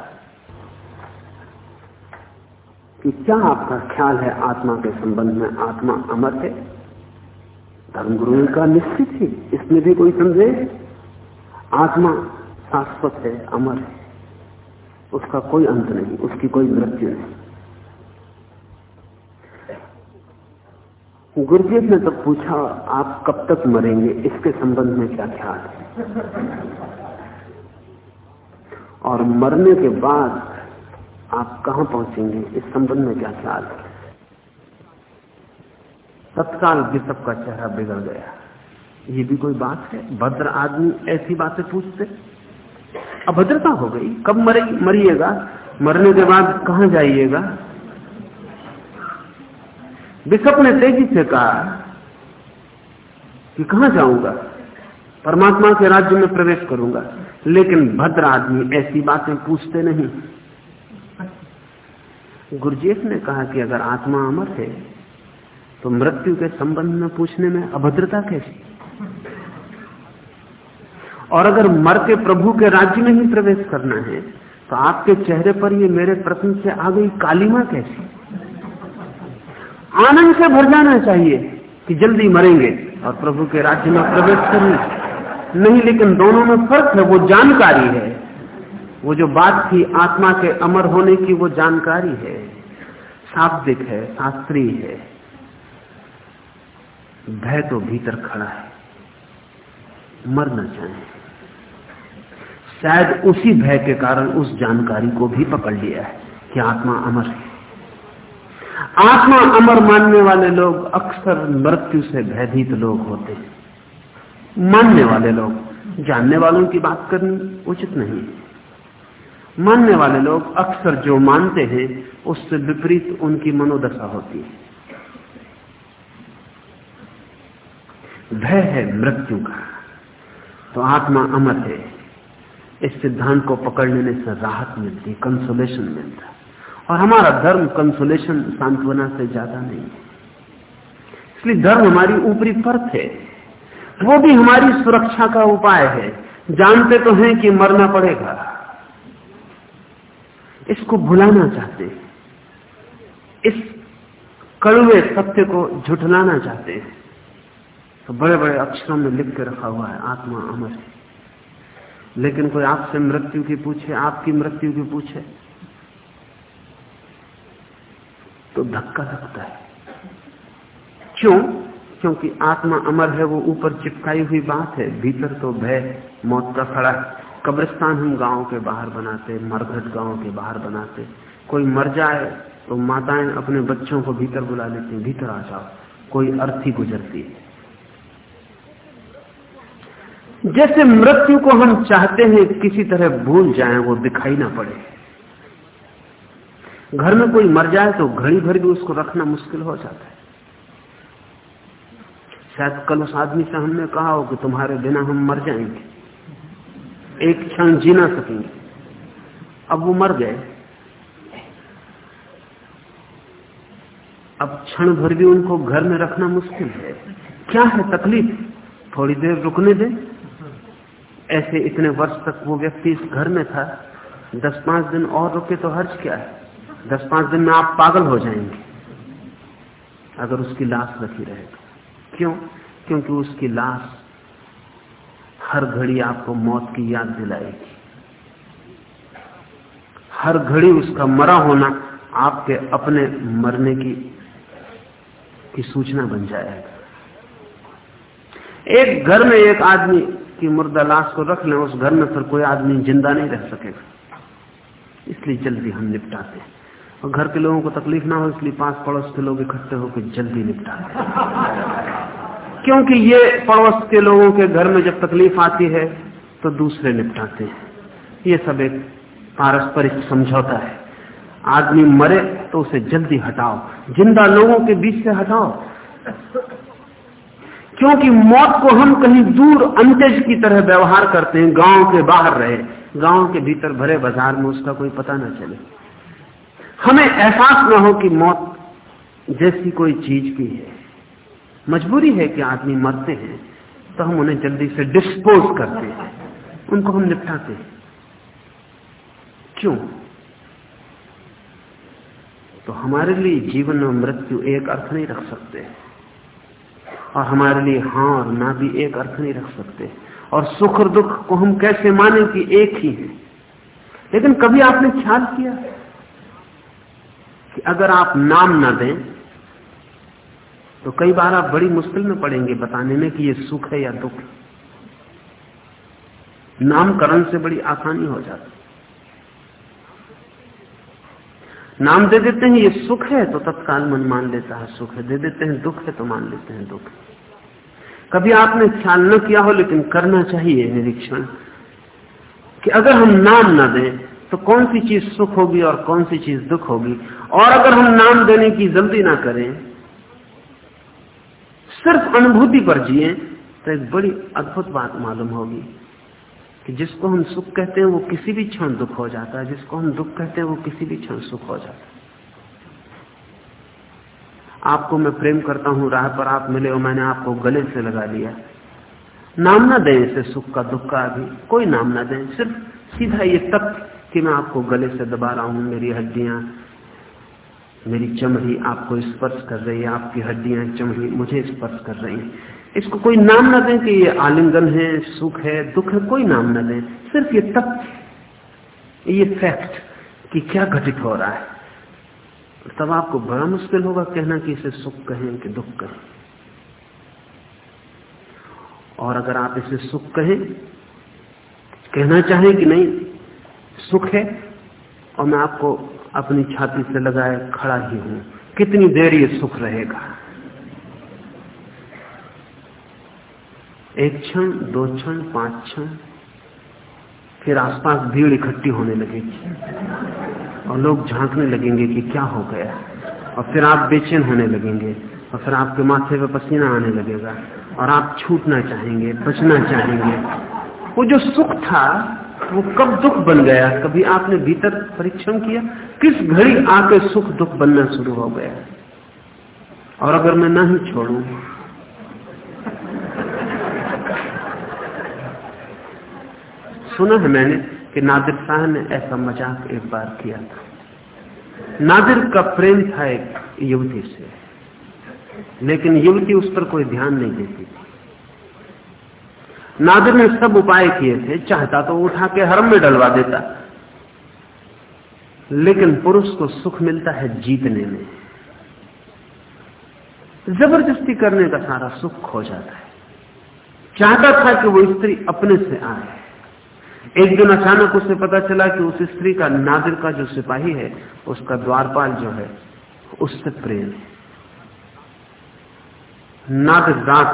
कि क्या आपका ख्याल है आत्मा के संबंध में? आत्मा अमर है? धर्मगुरु का निश्चित ही, इसमें भी कोई संदेह आत्मा शाश्वत है, अमर है। उसका कोई अंत नहीं, उसकी कोई मृत्यु नहीं। गुरुजीत ने तब पूछा, आप कब तक मरेंगे? इसके संबंध में क्या ख्याल है? और मरने के बाद आप कहा पहुँचेंगे? इस संबंध में क्या ख्याल है? तत्काल बिशप का चेहरा बिगड़ गया। ये भी कोई बात है? भद्र आदमी ऐसी बातें पूछते। अभद्रता हो गई। कब मरे, मरिएगा? मरने के बाद कहा जाइएगा? बिशप ने तेज़ी से कहा कि कहा जाऊँगा? परमात्मा के राज्य में प्रवेश करूँगा। लेकिन भद्र आदमी ऐसी बातें पूछते नहीं। गुरजेफ ने कहा कि अगर आत्मा अमर है तो मृत्यु के संबंध में पूछने में अभद्रता कैसी? और अगर मर के प्रभु के राज्य में ही प्रवेश करना है तो आपके चेहरे पर ये मेरे प्रश्न से आ गई कालीमा कैसी? आनंद से भर जाना चाहिए कि जल्दी मरेंगे और प्रभु के राज्य में प्रवेश करेंगे नहीं, लेकिन दोनों में फ़र्क है, वो जानकारी है। वो जो बात थी आत्मा के अमर होने की, वो जानकारी है। शाब्दिक है, शास्त्रीय है। भय तो भीतर खड़ा है। मरना चाहे शायद उसी भय के कारण उस जानकारी को भी पकड़ लिया है कि आत्मा अमर है। आत्मा अमर मानने वाले लोग अक्सर मृत्यु से भयभीत लोग होते हैं। मानने वाले लोग, जानने वालों की बात करनी उचित नहीं मानने वाले लोग अक्सर जो मानते हैं, उससे विपरीत उनकी मनोदशा होती है। भय है मृत्यु का। तो आत्मा अमर है। इस सिद्धांत को पकड़ लेने से राहत मिलती कंसोलेशन मिलता। और हमारा धर्म कंसोलेशन सांत्वना से ज़्यादा नहीं है। इसलिए धर्म हमारी ऊपरी परत है। वो भी हमारी सुरक्षा का उपाय है। जानते तो हैं कि मरना पड़ेगा। इसको भुलाना चाहते हैं। इस कड़वे सत्य को झुठलाना चाहते हैं। तो बड़े बड़े अक्षरों में लिख के रखा हुआ है, आत्मा, अमर। है लेकिन कोई आपसे मृत्यु की पूछे, आपकी मृत्यु की पूछे तो धक्का लगता है। क्यों? क्योंकि आत्मा अमर है, वो ऊपर चिपकाई हुई बात है, भीतर तो भय, मौत का खड़ा कब्रिस्तान हम गाँव के बाहर बनाते, मरघट गाँव के बाहर बनाते। कोई मर जाए तो माताएँ अपने बच्चों को भीतर बुला लेती भीतर आ जाओ। कोई अर्थी गुजरती है। जैसे मृत्यु को हम चाहते हैं, किसी तरह भूल जाएँ, वो दिखाई ना पड़े। घर में कोई मर जाए तो घड़ी भर भी उसको रखना मुश्किल हो जाता है। शायद कल उस आदमी से हमने कहा हो कि तुम्हारे बिना हम मर जाएँगे। एक क्षण जी ना सकेंगे। अब वो मर गए। अब क्षण भर भी उनको घर में रखना मुश्किल है। क्या है तकलीफ़? थोड़ी देर रुकने दे। ऐसे इतने वर्ष तक वो व्यक्ति इस घर में था, दस पाँच दिन और रुके तो हर्ज क्या है? दस पाँच दिन में आप पागल हो जाएँगे, अगर उसकी लाश रखी रहेगी। क्यों? क्योंकि उसकी लाश हर घड़ी आपको मौत की याद दिलाएगी। हर घड़ी उसका मरा होना आपके अपने मरने की की सूचना बन जाएगा। एक घर में एक आदमी की मुर्दा लाश को रख लें, उस घर में फिर कोई आदमी ज़िंदा नहीं रह सकेगा। इसलिए जल्दी हम निपटाते हैं। और घर के लोगों को तकलीफ़ ना हो, इसलिए पास पड़ोस के लोग इकट्ठे होकर जल्दी निपटाते क्योंकि ये पड़ोस के लोगों के घर में जब तकलीफ़ आती है तो दूसरे निपटाते हैं। ये सब एक पारस्परिक समझौता है। आदमी मरे तो उसे जल्दी हटाओ। ज़िंदा लोगों के बीच से हटाओ। क्योंकि मौत को हम कहीं दूर अंत्यज की तरह व्यवहार करते हैं, गाँव के बाहर रहे। गाँव के भीतर भरे बाज़ार में उसका कोई पता ना चले। हमें एहसास न हो कि मौत जैसी कोई चीज़ की है। मजबूरी है कि आदमी मरते हैं तो हम उन्हें जल्दी से डिस्पोज करते हैं, उनको हम निपटाते हैं। क्यों? तो हमारे लिए जीवन में मृत्यु एक अर्थ नहीं रख सकते। हैं और हमारे लिए हाँ और ना भी एक अर्थ नहीं रख सकते। और सुख और दुख को हम कैसे माने कि एक ही है? लेकिन कभी आपने ख्याल किया कि अगर आप नाम ना दें तो कई बार आप बड़ी मुश्किल में पड़ेंगे बताने में कि ये सुख है या दुख। नामकरण से बड़ी आसानी हो जाती नाम दे देते हैं, ये सुख है तो तत्काल मन मान लेता है, सुख है। दे देते हैं, दुख है तो मान लेते हैं, दुख। कभी आपने ख्याल न किया हो, लेकिन करना चाहिए निरीक्षण कि अगर हम नाम न दें तो कौन सी चीज़ सुख होगी और कौन सी चीज़ दुख होगी? और अगर हम नाम देने की जल्दी ना करें, सिर्फ़ अनुभूति पर जिए तो एक बड़ी अद्भुत बात मालूम होगी। कि जिसको हम सुख कहते हैं वो किसी भी क्षण दुख हो जाता है। जिसको हम दुख कहते हैं वो किसी भी क्षण सुख हो जाता है। आपको मैं प्रेम करता हूँ, राह पर आप मिले और मैंने आपको गले से लगा लिया। नाम ना दें इसे सुख का, दुख का अभी कोई नाम ना दें, सिर्फ़ सीधा ये तक कि मैं आपको गले से दबा रहा हूँ, मेरी हड्डियाँ, मेरी चमड़ी आपको स्पर्श कर रही है, आपकी हड्डियाँ, चमड़ी मुझे स्पर्श कर रही है। इसको कोई नाम ना दें कि ये आलिंगन है, सुख है, दुख है, कोई नाम ना दें। सिर्फ़ ये तथ्य ये फैक्ट कि क्या घटित हो रहा है। तब आपको बड़ा मुश्किल होगा कहना कि इसे सुख कहें कि दुख कहें। और अगर आप इसे सुख कहें, कहना चाहें कि नहीं, सुख है, और मैं आपको अपनी छाती से लगाए खड़ा ही हूँ। कितनी देर ये सुख रहेगा? एक क्षण, दो क्षण, पाँच क्षण, फिर आसपास भीड़ इकट्ठी होने लगेगी और लोग झांकने लगेंगे कि क्या हो गया। और फिर आप बेचैन होने लगेंगे। और फिर आपके माथे पे पसीना आने लगेगा। और आप छूटना चाहेंगे, बचना चाहेंगे। वो जो सुख था, वो कब दुख बन गया? कभी आपने भीतर परीक्षण किया? किस घड़ी आके सुख दुख बनना शुरू हो गया? और अगर मैं ना ही छोड़ू सुना है मैंने कि नादिर शाह ने ऐसा मज़ाक एक बार किया था। नादिर का प्रेम था एक युवती से, लेकिन युवती उस पर कोई ध्यान नहीं देती थी। नादिर ने सब उपाय किए थे, चाहता तो उठा के हरम में डलवा देता, लेकिन पुरुष को सुख मिलता है जीतने में। ज़बरदस्ती करने का सारा सुख खो जाता है। चाहता था कि वो स्त्री अपने से आए। एक दिन अचानक उसे पता चला कि उस स्त्री का नादिर का जो सिपाही है, उसका द्वारपाल जो है, उससे प्रेम है। नादिर रात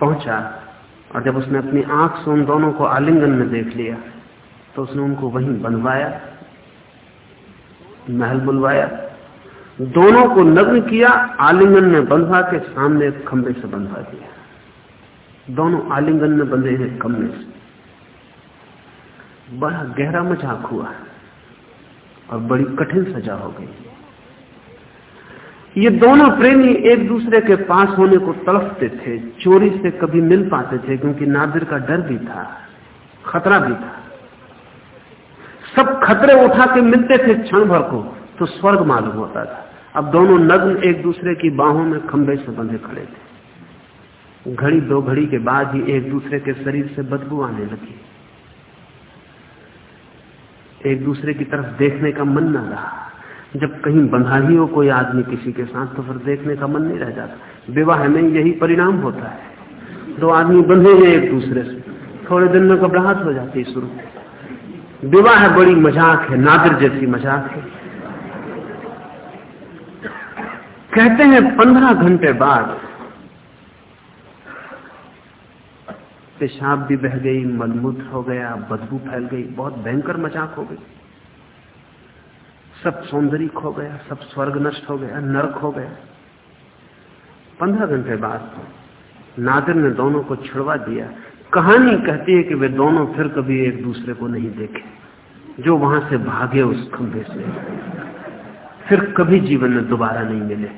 पहुँचा और जब उसने अपनी आँख से उन दोनों को आलिंगन में देख लिया तो उसने उनको वहीं बनवाया, महल बुलवाया, दोनों को नग्न किया, आलिंगन में बंधवा के सामने खंबे से बंधवा दिया। दोनों आलिंगन में बंधे हैं खंबे से। बड़ा गहरा मज़ाक हुआ और बड़ी कठिन सजा हो गई। ये दोनों प्रेमी एक दूसरे के पास होने को तड़पते थे, चोरी से कभी मिल पाते थे, क्योंकि नादिर का डर भी था, खतरा भी था। सब खतरे उठा के मिलते थे क्षण भर को तो स्वर्ग मालूम होता था। अब दोनों नग्न एक दूसरे की बाहों में खंबे से बंधे खड़े थे। घड़ी दो घड़ी के बाद ही एक दूसरे के शरीर से बदबू आने लगी। एक दूसरे की तरफ़ देखने का मन न रहा। जब कहीं बंधा ही हो कोई आदमी किसी के साथ तो फिर देखने का मन नहीं रह जाता। विवाह में यही परिणाम होता है। दो आदमी बंधे हैं एक दूसरे से। थोड़े दिन में घबराहट हो जाती है शुरू। विवाह बड़ी मज़ाक है, नादिर जैसी मज़ाक है। कहते हैं, पंद्रह घंटे बाद पेशाब भी बह गई, मलमूत्र हो गया, बदबू फैल गई, बहुत भयंकर मज़ाक हो गई। सब सौंदर्य खो गया, सब स्वर्ग नष्ट हो गया, नरक हो गया। पंद्रह घंटे बाद नादिर ने दोनों को छुड़वा दिया। कहानी कहती है कि वे दोनों फिर कभी एक दूसरे को नहीं देखे, जो वहाँ से भागे उस खंभे से। फिर कभी जीवन में दोबारा नहीं मिले।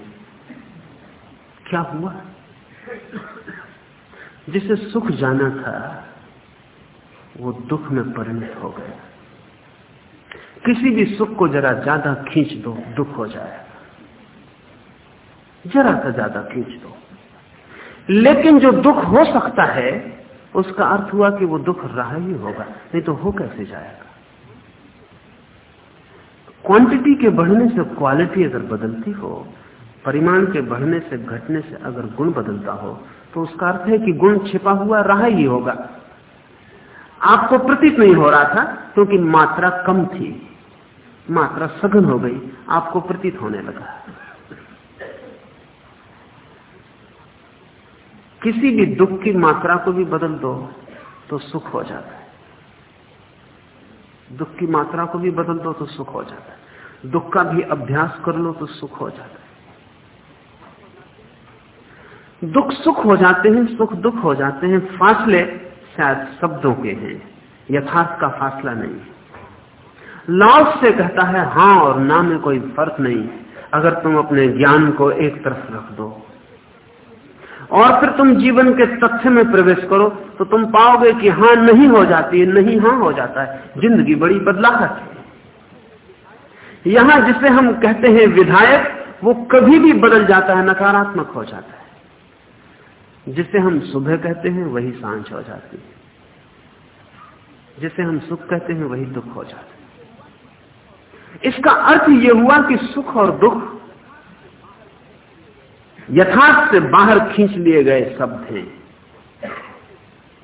क्या हुआ? जिसे सुख जाना था, वो दुख में परिणत हो गया। किसी भी सुख को जरा ज़्यादा खींच दो, दुख हो जाए। जरा सा ज़्यादा खींच दो। लेकिन जो दुख हो सकता है, उसका अर्थ हुआ कि वो दुख रहा ही होगा, नहीं तो हो कैसे जाएगा? क्वांटिटी के बढ़ने से क्वालिटी अगर बदलती हो, परिमाण के बढ़ने से घटने से अगर गुण बदलता हो तो उसका अर्थ है कि गुण छिपा हुआ रहा ही होगा। आपको प्रतीत नहीं हो रहा था, क्योंकि मात्रा कम थी। मात्रा सघन हो गई, आपको प्रतीत होने लगा। किसी भी दुख की मात्रा को भी बदल दो तो सुख हो जाता है। दुख की मात्रा को भी बदल दो तो सुख हो जाता है। दुख का भी अभ्यास कर लो तो सुख हो जाता है। दुख सुख हो जाते हैं, सुख दुख हो जाते हैं। फासले शायद शब्दों के हैं, यथार्थ का फासला नहीं। है लॉस से कहता है, हाँ, और ना में कोई फ़र्क नहीं। अगर तुम अपने ज्ञान को एक तरफ़ रख दो और फिर तुम जीवन के तथ्य में प्रवेश करो तो तुम पाओगे कि हाँ, नहीं हो जाती है, नहीं हाँ हो जाता है। ज़िंदगी बड़ी बदलाहट है। यहाँ जिसे हम कहते हैं विधायक, वो कभी भी बदल जाता है, नकारात्मक हो जाता है। जिसे हम सुबह कहते हैं, वही साँझ हो जाती है। जिसे हम सुख कहते हैं, वही दुख हो जाता है। इसका अर्थ यह हुआ कि सुख और दुख यथार्थ से बाहर खींच लिए गए शब्द हैं।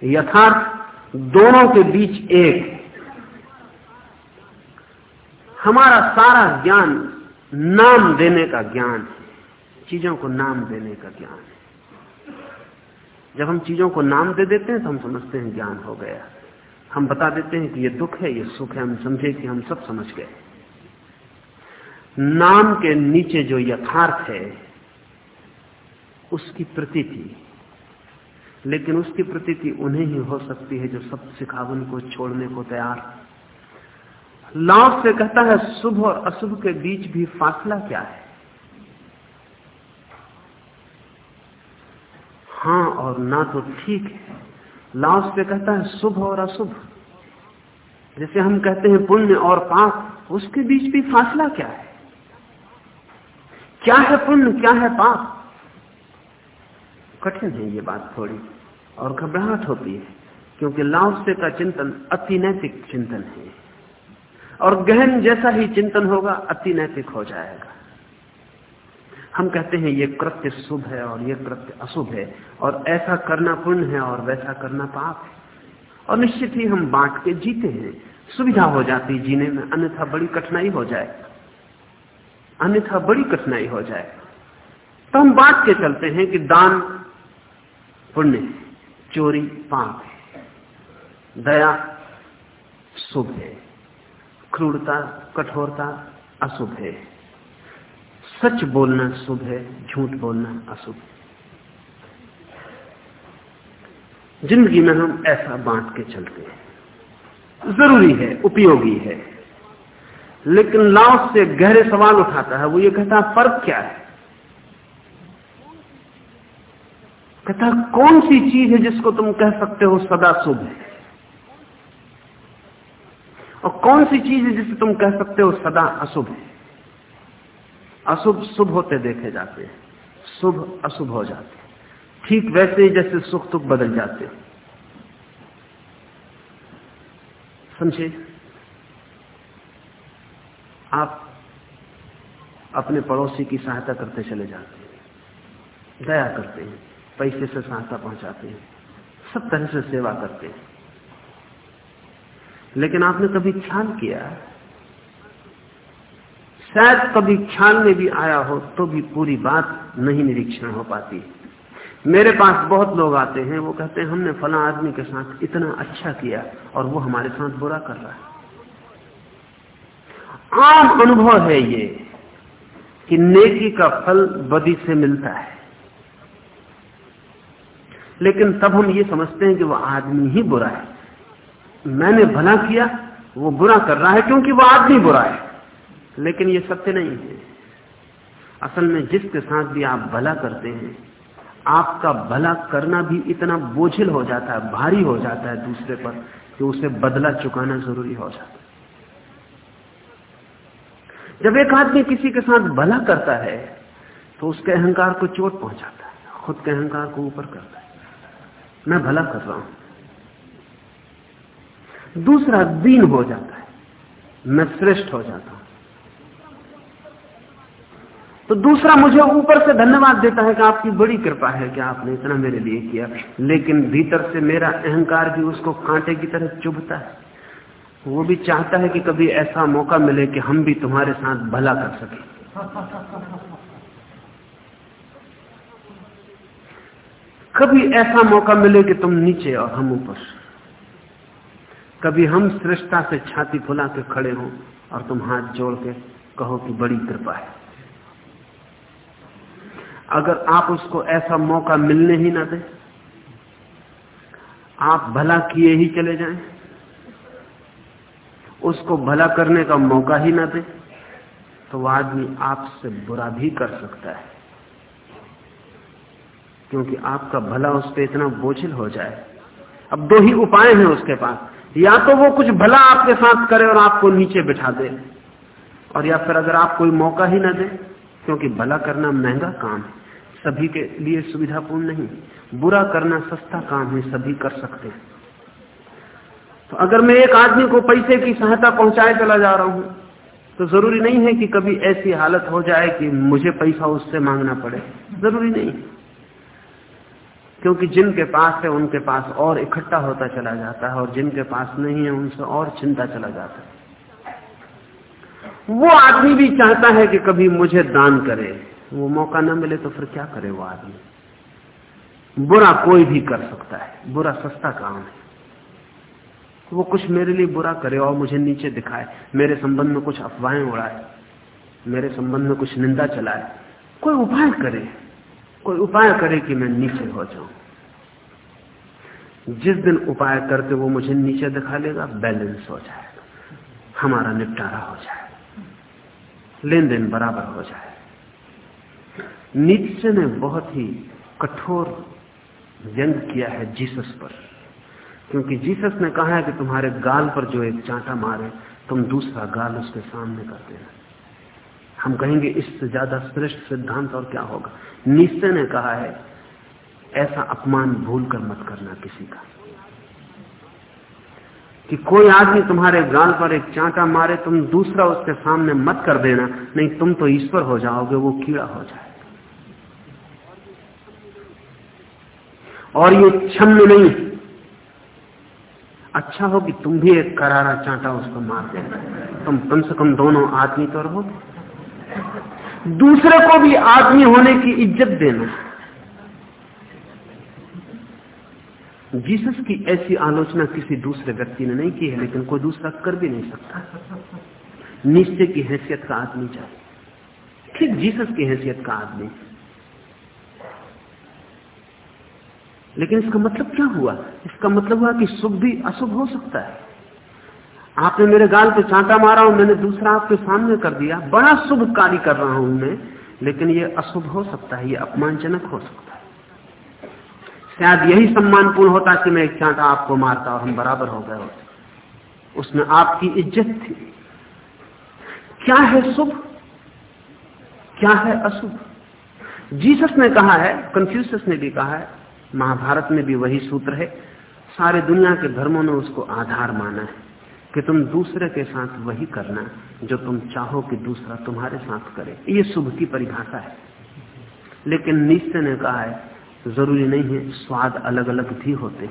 यथार्थ दोनों के बीच एक। हमारा सारा ज्ञान नाम देने का ज्ञान है। चीज़ों को नाम देने का ज्ञान है। जब हम चीज़ों को नाम दे देते हैं तो हम समझते हैं ज्ञान हो गया। हम बता देते हैं कि ये दुख है, ये सुख है, हम समझे कि हम सब समझ गए। नाम के नीचे जो यथार्थ है, उसकी प्रतीति। लेकिन उसकी प्रतीति उन्हें ही हो सकती है जो सब सिखावन को, छोड़ने को तैयार। लाभ से कहता है, शुभ और अशुभ के बीच भी फासला क्या है? और ना तो ठीक है। लाओस पे कहता है, शुभ और अशुभ। जैसे हम कहते हैं, पुण्य और पाप, उसके बीच भी फासला क्या है? क्या है पुण्य, क्या है पाप? कठिन है ये बात थोड़ी, और घबराहट होती है, क्योंकि लाओसे का चिंतन अति नैतिक चिंतन है, और गहन जैसा ही चिंतन होगा, अति नैतिक हो जाएगा। हम कहते हैं, ये कृत्य शुभ है और ये कृत्य अशुभ है। और ऐसा करना पुण्य है और वैसा करना पाप है। और निश्चित ही हम बांट के जीते हैं। सुविधा हो जाती जीने में, अन्यथा बड़ी कठिनाई हो जाए। अन्यथा बड़ी कठिनाई हो जाए। तो हम बांट के चलते हैं कि दान पुण्य चोरी पाप है, दया शुभ है, क्रूरता, कठोरता अशुभ है। सच बोलना शुभ है, झूठ बोलना अशुभ। है ज़िंदगी में हम ऐसा बांट के चलते हैं। ज़रूरी है, उपयोगी है। लेकिन लाओस से गहरे सवाल उठाता है, वो ये कहता फ़र्क क्या है? कहता कौन सी चीज़ है जिसको तुम कह सकते हो सदा शुभ है? और कौन सी चीज़ है जिसे तुम कह सकते हो सदा अशुभ है? अशुभ, शुभ होते देखे जाते हैं। शुभ, अशुभ हो जाते ठीक वैसे ही जैसे सुख दुख बदल जाते समझे? आप अपने पड़ोसी की सहायता करते चले जाते हैं। दया करते हैं। पैसे से सहायता पहुंचाते हैं। सब तरह से सेवा करते हैं। लेकिन आपने कभी ख्याल किया शायद कभी ख्याल में भी आया हो तो भी पूरी बात नहीं निरीक्षण हो पाती। मेरे पास बहुत लोग आते हैं, वो कहते हैं, हमने फला आदमी के साथ इतना अच्छा किया और वो हमारे साथ बुरा कर रहा है। आम अनुभव है ये कि नेकी का फल बदी से मिलता है। लेकिन तब हम ये समझते हैं कि वो आदमी ही बुरा है। मैंने भला किया, वो बुरा कर रहा है, क्योंकि वो आदमी बुरा है। लेकिन ये सत्य नहीं है। असल में जिसके साथ भी आप भला करते हैं, आपका भला करना भी इतना बोझिल हो जाता है, भारी हो जाता है दूसरे पर कि उसे बदला चुकाना ज़रूरी हो जाता है। जब एक आदमी किसी के साथ भला करता है तो उसके अहंकार को चोट पहुंचाता है, खुद के अहंकार को ऊपर करता है। मैं भला कर रहा हूँ। दूसरा दीन हो जाता है, मैं श्रेष्ठ हो जाता हूँ। तो दूसरा मुझे ऊपर से धन्यवाद देता है कि आपकी बड़ी कृपा है कि आपने इतना मेरे लिए किया। लेकिन भीतर से मेरा अहंकार भी उसको कांटे की तरह चुभता है। वो भी चाहता है कि कभी ऐसा मौका मिले कि हम भी तुम्हारे साथ भला कर सके। कभी ऐसा मौका मिले कि तुम नीचे और हम ऊपर। कभी हम श्रेष्ठता से छाती फुला के खड़े हों और तुम हाथ जोड़ के कहो कि बड़ी कृपा है। अगर आप उसको ऐसा मौका मिलने ही ना दें, आप भला किए ही चले जाएँ। उसको भला करने का मौका ही ना दे तो आदमी आपसे बुरा भी कर सकता है। क्योंकि आपका भला उस पर इतना बोझिल हो जाए। अब दो ही उपाय हैं उसके पास। या तो वो कुछ भला आपके साथ करे और आपको नीचे बिठा दे, और या फिर अगर आप कोई मौका ही ना दे, क्योंकि भला करना महँगा काम है। सभी के लिए सुविधापूर्ण नहीं। बुरा करना सस्ता काम है, सभी कर सकते हैं। तो अगर मैं एक आदमी को पैसे की सहायता पहुँचाए चला जा रहा हूँ तो ज़रूरी नहीं है कि कभी ऐसी हालत हो जाए कि मुझे पैसा उससे मांगना पड़े। ज़रूरी नहीं। क्योंकि जिनके पास है, उनके पास और इकट्ठा होता चला जाता है, और जिनके पास नहीं है, उनसे और चिंता चला जाता है। वो आदमी भी चाहता है कि कभी मुझे दान करे। वो मौका न मिले तो फिर क्या करे वो आदमी? बुरा कोई भी कर सकता है। बुरा सस्ता काम है। वो कुछ मेरे लिए बुरा करे और मुझे नीचे दिखाए। मेरे संबंध में कुछ अफवाहें उड़ाए। मेरे संबंध में कुछ निंदा चलाए। कोई उपाय करे। कोई उपाय करे कि मैं नीचे हो जाऊँ। जिस दिन उपाय करके वो मुझे नीचे दिखा लेगा, बैलेंस हो जाएगा। हमारा निपटारा हो जाएगा। लेन देन बराबर हो जाए नीचे ने बहुत ही कठोर व्यंग किया है जीसस पर। क्योंकि जीसस ने कहा है कि तुम्हारे गाल पर जो एक चांटा मारे, तुम दूसरा गाल उसके सामने कर देना। हम कहेंगे, इससे ज़्यादा श्रेष्ठ सिद्धांत और क्या होगा? निश्चय ने कहा है, ऐसा अपमान भूल कर मत करना किसी का। कि कोई आदमी तुम्हारे गाल पर एक चांटा मारे, तुम दूसरा उसके सामने मत कर देना, नहीं, तुम तो ईश्वर हो जाओगे, वो कीड़ा हो जाए और ये क्षम्य नहीं। अच्छा हो कि तुम भी एक करारा चांटा उसको मार दे। तुम कम से कम दोनों आदमी तो रहो दूसरे को भी आदमी होने की इज़्ज़त देना। जीसस की ऐसी आलोचना किसी दूसरे व्यक्ति ने नहीं की है, लेकिन कोई दूसरा कर भी नहीं सकता। निश्चय की हैसियत का आदमी चाहिए ठीक जीसस की हैसियत का आदमी। लेकिन इसका मतलब क्या हुआ? इसका मतलब हुआ कि शुभ भी अशुभ हो सकता है। आपने मेरे गाल पे चांटा मारा और मैंने दूसरा आपके सामने कर दिया। बड़ा शुभ कार्य कर रहा हूँ मैं, लेकिन ये अशुभ हो सकता है, ये अपमानजनक हो सकता है। शायद यही सम्मानपूर्ण होता कि मैं एक चांटा आपको मारता और हम बराबर हो गए होते। उसमें आपकी इज़्ज़त थी। क्या है शुभ? क्या है अशुभ? जीसस ने कहा है कंफ्यूसियस ने भी कहा है महाभारत में भी वही सूत्र है। सारे दुनिया के धर्मों ने उसको आधार माना है कि तुम दूसरे के साथ वही करना जो तुम चाहो कि दूसरा तुम्हारे साथ करे। ये शुभ की परिभाषा है। लेकिन निश्चय ने कहा है, ज़रूरी नहीं है स्वाद अलग अलग भी होते।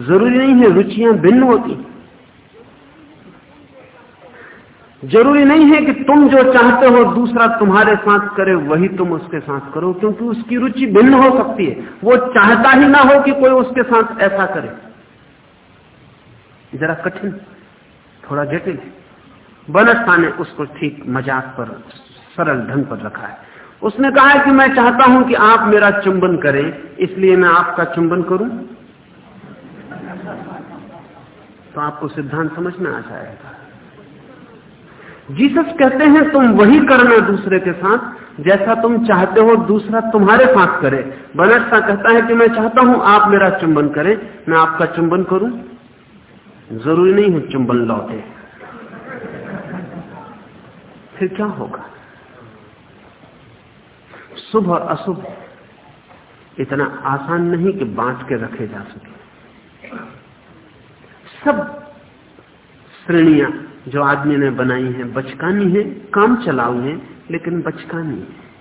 ज़रूरी नहीं है रुचियाँ भिन्न होती। ज़रूरी नहीं है कि तुम जो चाहते हो दूसरा तुम्हारे साथ करे, वही तुम उसके साथ करो, क्योंकि उसकी रुचि भिन्न हो सकती है। वो चाहता ही ना हो कि कोई उसके साथ ऐसा करे। जरा कठिन, थोड़ा जटिल। बनस्ता ने उसको ठीक मज़ाक पर, सरल ढंग पर रखा है। उसने कहा कि मैं चाहता हूँ कि आप मेरा चुंबन करें, इसलिए मैं आपका चुंबन करूँ। तो आपको सिद्धांत समझ में आ जाएगा। जीसस कहते हैं, तुम वही करना दूसरे के साथ, जैसा तुम चाहते हो, दूसरा तुम्हारे साथ करे। बनस्ता कहता है कि मैं चाहता हूँ आप मेरा चुंबन करें। मैं आपका चुंबन करूँ? ज़रूरी नहीं है चुंबन लौटे। फिर क्या होगा? शुभ और अशुभ इतना आसान नहीं कि बांट के रखे जा सके। सब श्रेणियाँ जो आदमी ने बनाई है, बचकानी है, काम चलाऊ है, लेकिन बचकानी है।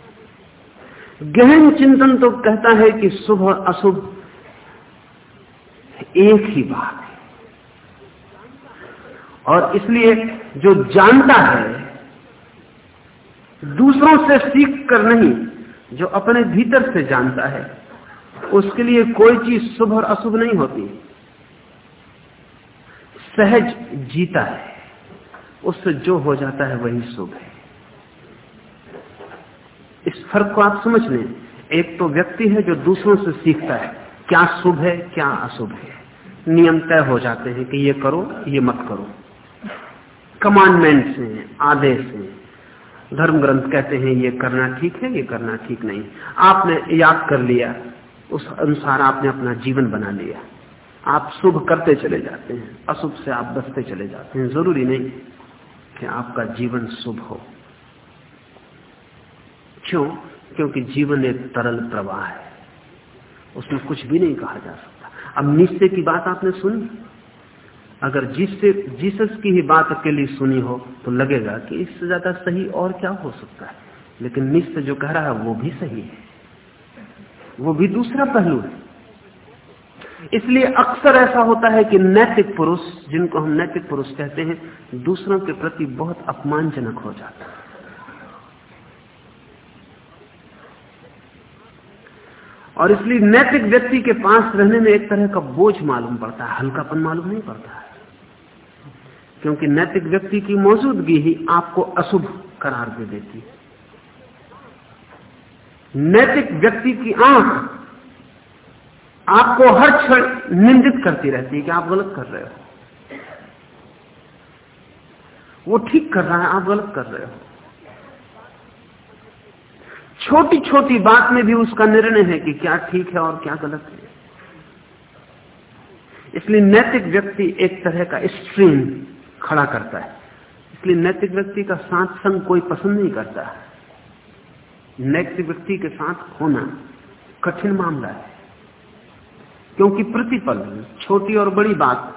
गहन चिंतन तो कहता है कि शुभ और अशुभ एक ही बात है। और इसलिए जो जानता है, दूसरों से सीख कर नहीं, जो अपने भीतर से जानता है, उसके लिए कोई चीज़ शुभ और अशुभ नहीं होती। सहज जीता है। उससे जो हो जाता है वही शुभ है। इस फ़र्क को आप समझ लें। एक तो व्यक्ति है जो दूसरों से सीखता है, क्या शुभ है, क्या अशुभ है। नियम तय हो जाते हैं कि ये करो, ये मत करो। कमांडमेंट्स हैं, आदेश हैं। धर्म ग्रंथ कहते हैं, ये करना ठीक है, ये करना ठीक नहीं। आपने याद कर लिया, उस अनुसार आपने अपना जीवन बना लिया। आप शुभ करते चले जाते हैं, अशुभ से आप बचते चले जाते हैं, ज़रूरी नहीं। कि आपका जीवन शुभ हो। क्यों? क्योंकि जीवन एक तरल प्रवाह है। उसमें कुछ भी नहीं कहा जा सकता। अब निश्चय की बात आपने सुनी? अगर जिससे, जीसस की ही बात अकेली सुनी हो तो लगेगा कि इससे ज़्यादा सही और क्या हो सकता है। लेकिन निश्चय जो कह रहा है, वो भी सही है। वो भी दूसरा पहलू है। इसलिए अक्सर ऐसा होता है कि नैतिक पुरुष, जिनको हम नैतिक पुरुष कहते हैं, दूसरों के प्रति बहुत अपमानजनक हो जाता है। और इसलिए नैतिक व्यक्ति के पास रहने में एक तरह का बोझ मालूम पड़ता है, हल्कापन मालूम नहीं पड़ता है। क्योंकि नैतिक व्यक्ति की मौजूदगी ही आपको अशुभ करार दे देती है। नैतिक व्यक्ति की आँख आपको हर क्षण निंदित करती रहती है कि आप गलत कर रहे हो। वो ठीक कर रहा है, आप गलत कर रहे हो। छोटी छोटी बात में भी उसका निर्णय है कि क्या ठीक है और क्या गलत है। इसलिए नैतिक व्यक्ति एक तरह का स्ट्रीम खड़ा करता है। इसलिए नैतिक व्यक्ति का साथ संग कोई पसंद नहीं करता। नैतिक व्यक्ति के साथ होना कठिन मामला है। क्योंकि प्रतिपल छोटी और बड़ी बात,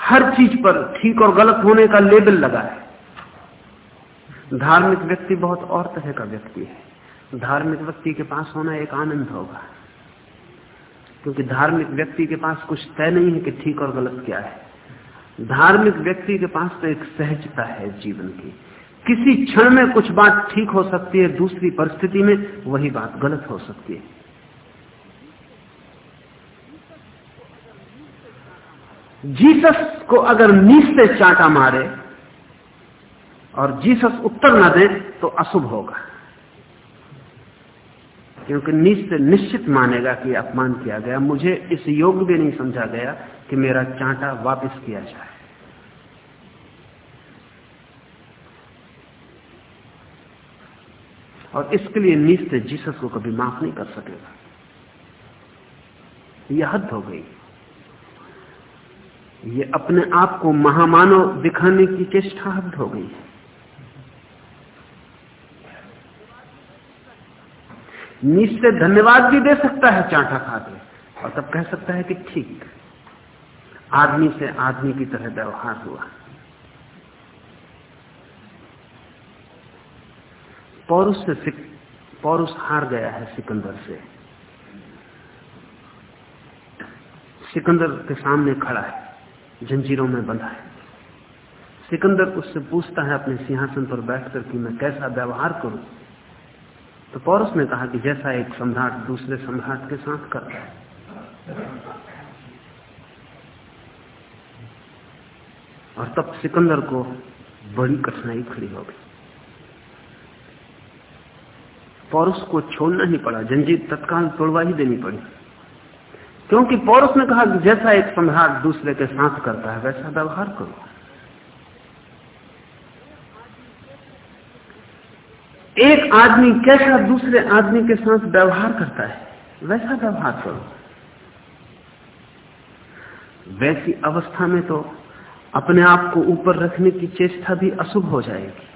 हर चीज़ पर ठीक और गलत होने का लेबल लगा है। धार्मिक व्यक्ति बहुत और तरह का व्यक्ति है। धार्मिक व्यक्ति के पास होना एक आनंद होगा। क्योंकि धार्मिक व्यक्ति के पास कुछ तय नहीं है कि ठीक और गलत क्या है। धार्मिक व्यक्ति के पास तो एक सहजता है जीवन की। किसी क्षण में कुछ बात ठीक हो सकती है, दूसरी परिस्थिति में वही बात गलत हो सकती है। जीसस को अगर नीच से चांटा मारे और जीसस उत्तर न दे तो अशुभ होगा। क्योंकि नीच से निश्चित मानेगा कि अपमान किया गया। मुझे इस योग भी नहीं समझा गया कि मेरा चांटा वापस किया जाए। और इसके लिए नीच से जीसस को कभी माफ़ नहीं कर सकेगा। यह हद हो गई। ये अपने आप को महामानव दिखाने की चेष्टा हद हो गई से धन्यवाद भी दे सकता है चांटा खा के, और तब कह सकता है कि ठीक, आदमी से आदमी की तरह व्यवहार हुआ। पौरुष से पौरुष हार गया है सिकंदर से। सिकंदर के सामने खड़ा है। जंजीरों में बंधा है। सिकंदर उससे पूछता है अपने सिंहासन पर बैठकर कि मैं कैसा व्यवहार करूँ? तो पौरस ने कहा कि जैसा एक सम्राट दूसरे सम्राट के साथ करता है। और तब सिकंदर को बड़ी कठिनाई खड़ी हो गई। पौरुष को छोड़ना ही पड़ा, जंजीर तत्काल तोड़वा ही देनी पड़ी। क्योंकि पौरुष ने कहा कि जैसा एक सम्राट दूसरे के साथ करता है, वैसा व्यवहार करो। एक आदमी कैसा दूसरे आदमी के साथ व्यवहार करता है, वैसा व्यवहार करो। वैसी अवस्था में तो अपने आप को ऊपर रखने की चेष्टा भी अशुभ हो जाएगी।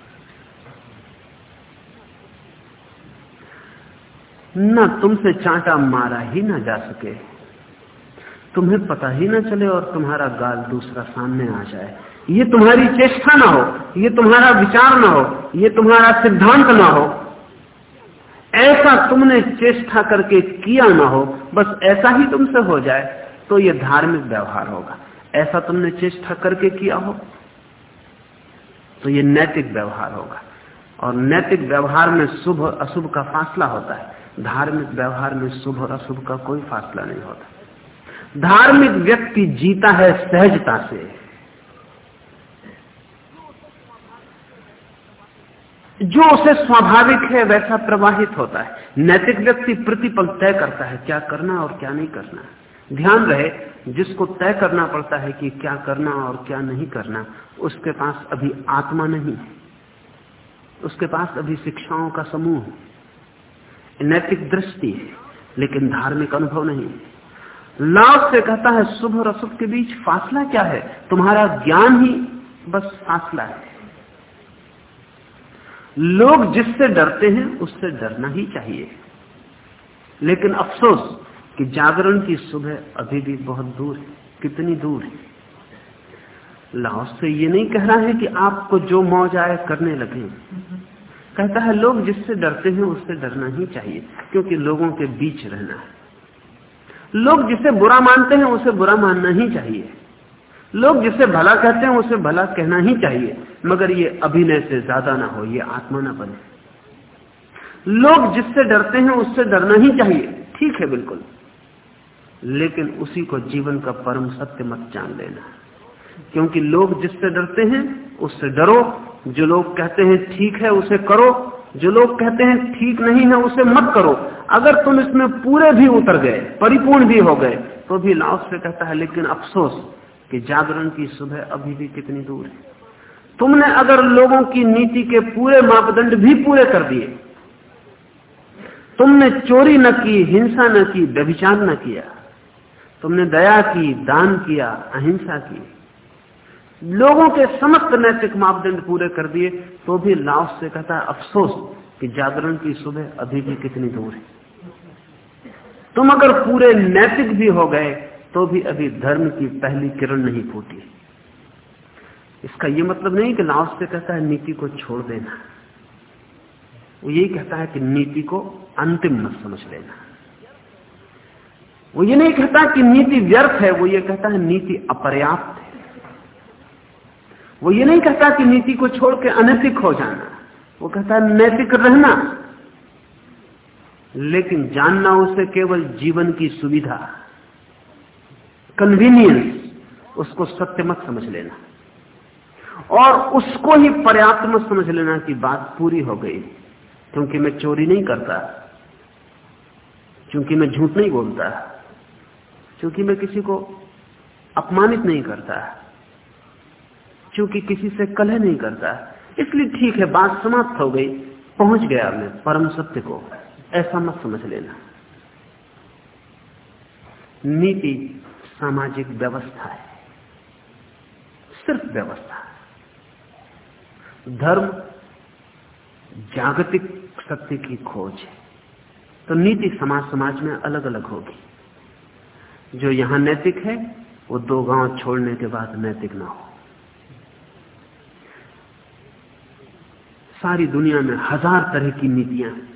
न तुमसे चांटा मारा ही ना जा सके। तुम्हें पता ही ना चले और तुम्हारा गाल दूसरा सामने आ जाए। ये तुम्हारी चेष्टा ना हो, ये तुम्हारा विचार ना हो, ये तुम्हारा सिद्धांत ना हो। ऐसा तुमने चेष्टा करके किया ना हो, बस ऐसा ही तुमसे हो जाए तो ये धार्मिक व्यवहार होगा। ऐसा तुमने चेष्टा करके किया हो तो ये नैतिक व्यवहार होगा। और नैतिक व्यवहार में शुभ अशुभ का फासला होता है। धार्मिक व्यवहार में शुभ और अशुभ का कोई फासला नहीं होता। धार्मिक व्यक्ति जीता है सहजता से। जो उसे स्वाभाविक है, वैसा प्रवाहित होता है। नैतिक व्यक्ति प्रतिपल तय करता है, क्या करना और क्या नहीं करना। ध्यान रहे, जिसको तय करना पड़ता है कि क्या करना और क्या नहीं करना, उसके पास अभी आत्मा नहीं उसके पास अभी शिक्षाओं का समूह नैतिक दृष्टि है, लेकिन धार्मिक अनुभव नहीं है। लाभ से कहता है शुभ और अशुभ के बीच फासला क्या है? तुम्हारा ज्ञान ही बस फासला है। लोग जिससे डरते हैं, उससे डरना ही चाहिए। लेकिन अफसोस कि जागरण की सुबह अभी भी बहुत दूर है। कितनी दूर है? लाहौस से ये नहीं कह रहा है कि आपको जो मौज आए करने लगे। कहता है, लोग जिससे डरते हैं, उससे डरना ही चाहिए, क्योंकि लोगों के बीच रहना है। लोग जिसे बुरा मानते हैं, उसे बुरा मानना ही चाहिए। लोग जिसे भला कहते हैं, उसे भला कहना ही चाहिए। मगर ये अभिनय से ज़्यादा ना हो, ये आत्मा ना बने। लोग जिससे डरते हैं, उससे डरना ही चाहिए। ठीक है, बिल्कुल। लेकिन उसी को जीवन का परम सत्य मत जान लेना। क्योंकि लोग जिससे डरते हैं, उससे डरो। जो लोग कहते हैं, ठीक है, उसे करो। जो लोग कहते हैं, ठीक नहीं है, उसे मत करो। अगर तुम इसमें पूरे भी उतर गए, परिपूर्ण भी हो गए तो भी लाओस से कहता है, लेकिन अफसोस कि जागरण की सुबह अभी भी कितनी दूर है। तुमने अगर लोगों की नीति के पूरे मापदंड भी पूरे कर दिए, तुमने चोरी न की, हिंसा न की, व्यभिचार न किया, तुमने दया की, दान किया, अहिंसा की लोगों के समस्त नैतिक मापदंड पूरे कर दिए तो भी लाओस से कहता है, अफसोस कि जागरण की सुबह अभी भी कितनी दूर है। तुम अगर पूरे नैतिक भी हो गए तो भी अभी धर्म की पहली किरण नहीं फूटी। इसका यह मतलब नहीं कि लाओस से कहता है, नीति को छोड़ देना। वो यही कहता है कि नीति को अंतिम मत समझ लेना। वो ये नहीं कहता कि नीति व्यर्थ है, वो ये कहता है, नीति अपर्याप्त है। वो ये नहीं कहता कि नीति को छोड़ के अनैतिक हो जाना। वो कहता है, नैतिक रहना। लेकिन जानना उसे केवल जीवन की सुविधा कन्वीनियंस उसको सत्य मत समझ लेना। और उसको ही पर्याप्त मत समझ लेना कि बात पूरी हो गई, क्योंकि मैं चोरी नहीं करता, क्योंकि मैं झूठ नहीं बोलता, क्योंकि मैं किसी को अपमानित नहीं करता। क्योंकि किसी से कलह नहीं करता, इसलिए ठीक है, बात समाप्त हो गई, पहुँच गया मैं, परम सत्य को। ऐसा मत समझ लेना। नीति सामाजिक व्यवस्था है, सिर्फ़ व्यवस्था धर्म जागतिक सत्य की खोज है। तो नीति समाज समाज में अलग अलग होगी। जो यहाँ नैतिक है, वो दो गाँव छोड़ने के बाद नैतिक ना हो। सारी दुनिया में हज़ार तरह की नीतियाँ हैं।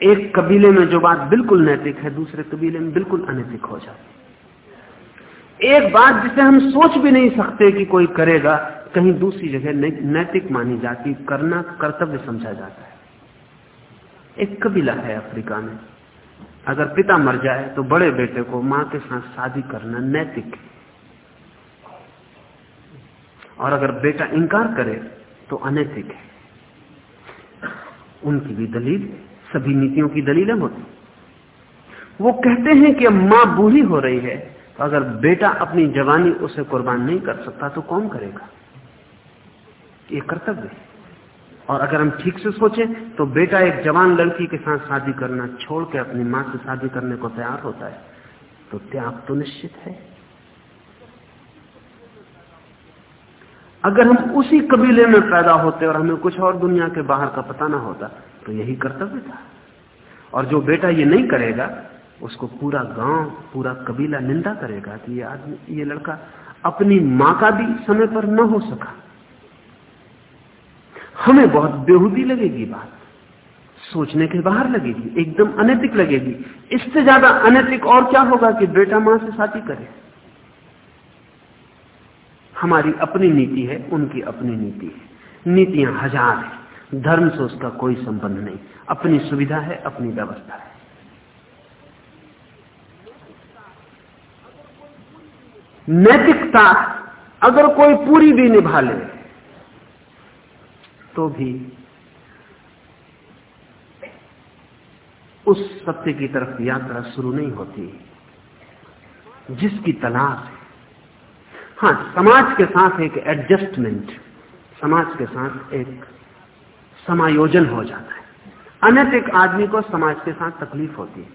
एक कबीले में जो बात बिल्कुल नैतिक है, दूसरे कबीले में बिल्कुल अनैतिक हो जाती एक बात जिसे हम सोच भी नहीं सकते कि कोई करेगा, कहीं दूसरी जगह नैतिक मानी जाती, करना, कर्तव्य समझा जाता है। एक कबीला है अफ्रीका में। अगर पिता मर जाए तो बड़े बेटे को माँ के साथ शादी करना नैतिक है। और अगर बेटा इंकार करे तो अनैतिक है। उनकी भी दलील, सभी नीतियों की दलीलें होती। वो कहते हैं कि माँ बूढ़ी हो रही है तो अगर बेटा अपनी जवानी उसे कुर्बान नहीं कर सकता तो कौन करेगा? ये कर्तव्य है। और अगर हम ठीक से सोचें तो बेटा एक जवान लड़की के साथ शादी करना छोड़ के अपनी माँ से शादी करने को तैयार होता है तो त्याग तो निश्चित है। अगर हम उसी कबीले में पैदा होते और हमें कुछ और दुनिया के बाहर का पता ना होता तो यही कर्तव्य था। और जो बेटा ये नहीं करेगा, उसको पूरा गाँव, पूरा कबीला निंदा करेगा कि ये आदमी, ये लड़का अपनी माँ का भी समय पर न हो सका। हमें बहुत बेहूदी लगेगी बात। सोचने के बाहर लगेगी, एकदम अनैतिक लगेगी। इससे ज़्यादा अनैतिक और क्या होगा कि बेटा माँ से शादी करे? हमारी अपनी नीति है, उनकी अपनी नीति है। नीतियाँ हज़ार है। धर्म से उसका कोई संबंध नहीं। अपनी सुविधा है, अपनी व्यवस्था है। नैतिकता अगर कोई पूरी भी निभा ले तो भी उस सत्य की तरफ़ यात्रा शुरू नहीं होती। जिसकी तलाश है हाँ समाज के साथ एक एडजस्टमेंट समाज के साथ एक समायोजन हो जाता है। अनैतिक आदमी को समाज के साथ तकलीफ़ होती है।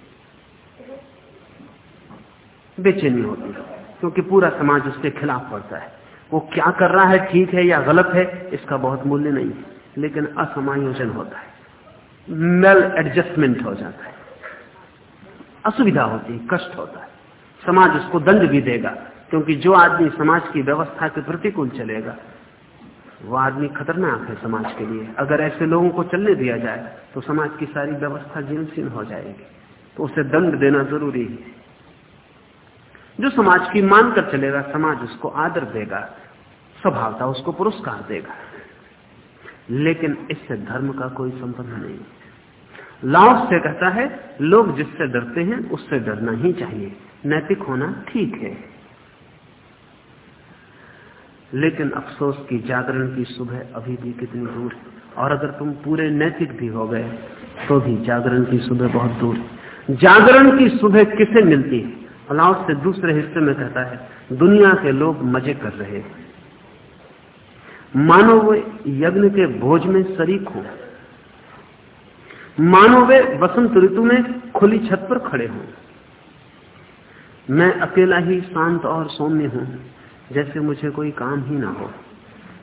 बेचैनी होती है, क्योंकि पूरा समाज उसके खिलाफ पड़ता है। वो क्या कर रहा है, ठीक है या गलत है, इसका बहुत मूल्य नहीं है, लेकिन असमायोजन होता है। मेल एडजस्टमेंट हो जाता है। असुविधा होती है, कष्ट होता है। समाज उसको दंड भी देगा। क्योंकि जो आदमी समाज की व्यवस्था के प्रतिकूल चलेगा, वो आदमी खतरनाक है समाज के लिए। अगर ऐसे लोगों को चलने दिया जाए तो समाज की सारी व्यवस्था जीर्ण हो जाएगी। तो उसे दंड देना ज़रूरी है। जो समाज की मानकर चलेगा, समाज उसको आदर देगा, स्वभावता उसको पुरस्कार देगा। लेकिन इससे धर्म का कोई संबंध नहीं। लाभ से कहता है, लोग जिससे डरते हैं, उससे डरना ही चाहिए। नैतिक होना ठीक है। लेकिन अफसोस की जागरण की सुबह अभी भी कितनी दूर। है और अगर तुम पूरे नैतिक भी हो गए तो भी जागरण की सुबह बहुत दूर। है जागरण की सुबह किसे मिलती? है अलाउट से दूसरे हिस्से में कहता है, दुनिया के लोग मज़े कर रहे। हैं मानो वे यज्ञ के भोज में शरीक हो। मानो वे वसंत ऋतु में खुली छत पर खड़े हों। मैं अकेला ही शांत और सौम्य हूँ। जैसे मुझे कोई काम ही ना हो।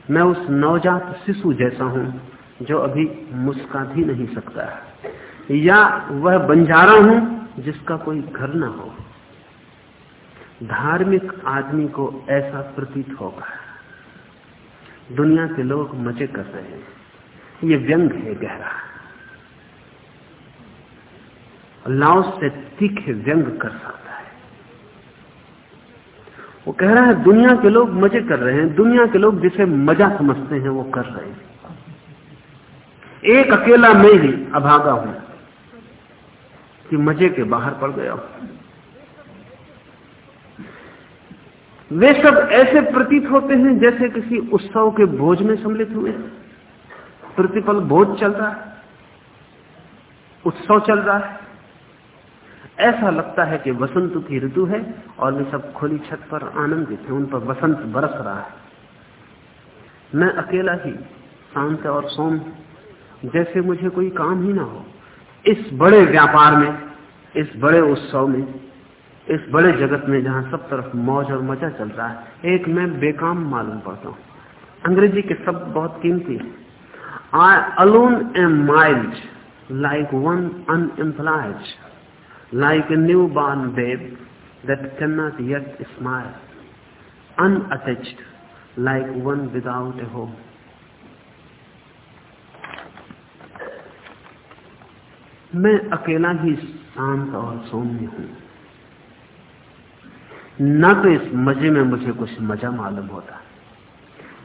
मैं उस नवजात शिशु जैसा हूँ, जो अभी मुस्का भी नहीं सकता। या वह बंजारा हूँ, जिसका कोई घर ना हो। धार्मिक आदमी को ऐसा प्रतीत होगा। दुनिया के लोग मज़े कर रहे हैं। ये व्यंग है गहरा। लाओ से तीखे व्यंग कर सकता वो कह रहा है, दुनिया के लोग मज़े कर रहे हैं, दुनिया के लोग जिसे मज़ा समझते हैं वो कर रहे हैं। एक अकेला मैं ही अभागा हूँ कि मज़े के बाहर पड़ गया हूँ। वे सब ऐसे प्रतीत होते हैं जैसे किसी उत्सव के भोज में सम्मिलित हुए। प्रतिपल भोज चल रहा है, उत्सव चल रहा है। ऐसा लगता है कि वसंत की ऋतु है और वे सब खुली छत पर आनंदित हैं, उन पर वसंत बरस रहा है। मैं अकेला ही शांत और सोम जैसे मुझे कोई काम ही ना हो, इस बड़े व्यापार में, इस बड़े उत्सव में, इस बड़े जगत में जहाँ सब तरफ़ मौज और मज़ा चल रहा है, एक मैं बेकाम मालूम पड़ता हूँ। अंग्रेज़ी के शब्द बहुत कीमती है। I alone am mild like one unemployed like a newborn babe that cannot yet smile, unattached, like one without a home. मैं अकेला ही शांत और सौम्य हूँ न तो इस मज़े में मुझे कुछ मज़ा मालूम होता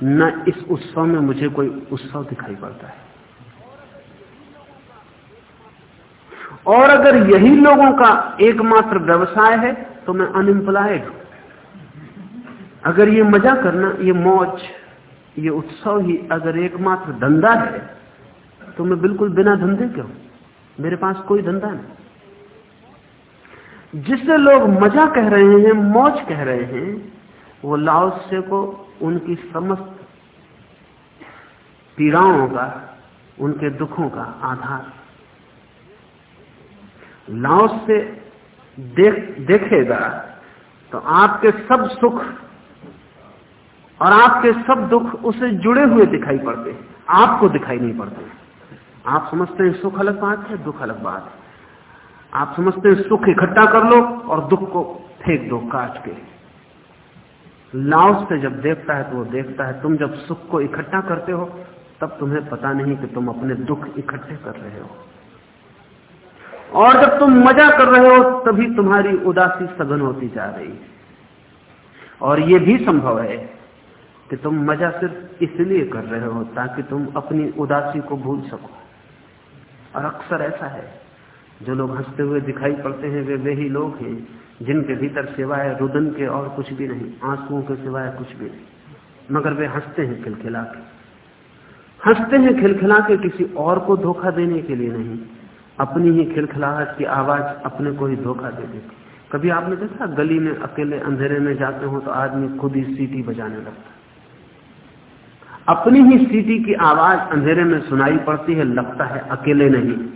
न इस उत्सव में मुझे कोई उत्सव दिखाई पड़ता है और अगर यही लोगों का एकमात्र व्यवसाय है तो मैं अनएम्प्लॉयड हूँ। अगर ये मज़ा करना, ये मौज, ये उत्सव ही अगर एकमात्र धंधा है तो मैं बिल्कुल बिना धंधे के हूँ। मेरे पास कोई धंधा नहीं। जिससे लोग मज़ा कह रहे हैं, मौज कह रहे हैं, वो लाओस्य को उनकी समस्त पीड़ाओं का, उनके दुखों का आधार। लाओस से देख, देखेगा तो आपके सब सुख और आपके सब दुख उसे जुड़े हुए दिखाई पड़ते हैं। आपको दिखाई नहीं पड़ते। आप समझते हैं सुख अलग बात है, दुख अलग बात है। आप समझते हैं सुख इकट्ठा कर लो और दुख को फेंक दो काट के। लाओस से जब देखता है तो वो देखता है, तुम जब सुख को इकट्ठा करते हो, तब तुम्हें पता नहीं कि तुम अपने दुख इकट्ठे कर रहे हो। और जब तुम मज़ा कर रहे हो, तभी तुम्हारी उदासी सघन होती जा रही है। और यह भी संभव है कि तुम मज़ा सिर्फ़ इसलिए कर रहे हो ताकि तुम अपनी उदासी को भूल सको। और अक्सर ऐसा है, जो लोग हँसते हुए दिखाई पड़ते हैं, वे वे ही लोग हैं, जिनके भीतर सिवाय रुदन के और कुछ भी नहीं, आंसुओं के सिवाय कुछ भी नहीं। मगर वे हँसते हैं खिलखिला के। हँसते हैं खिलखिला के किसी और को धोखा देने के लिए नहीं अपनी ही खिलखिलाहट की आवाज़ अपने को ही धोखा दे देती। कभी आपने देखा, गली में, अकेले, अंधेरे में जाते हो तो आदमी खुद ही सीटी बजाने लगता अपनी ही सीटी की आवाज़ अंधेरे में सुनाई पड़ती है, लगता है अकेले नहीं।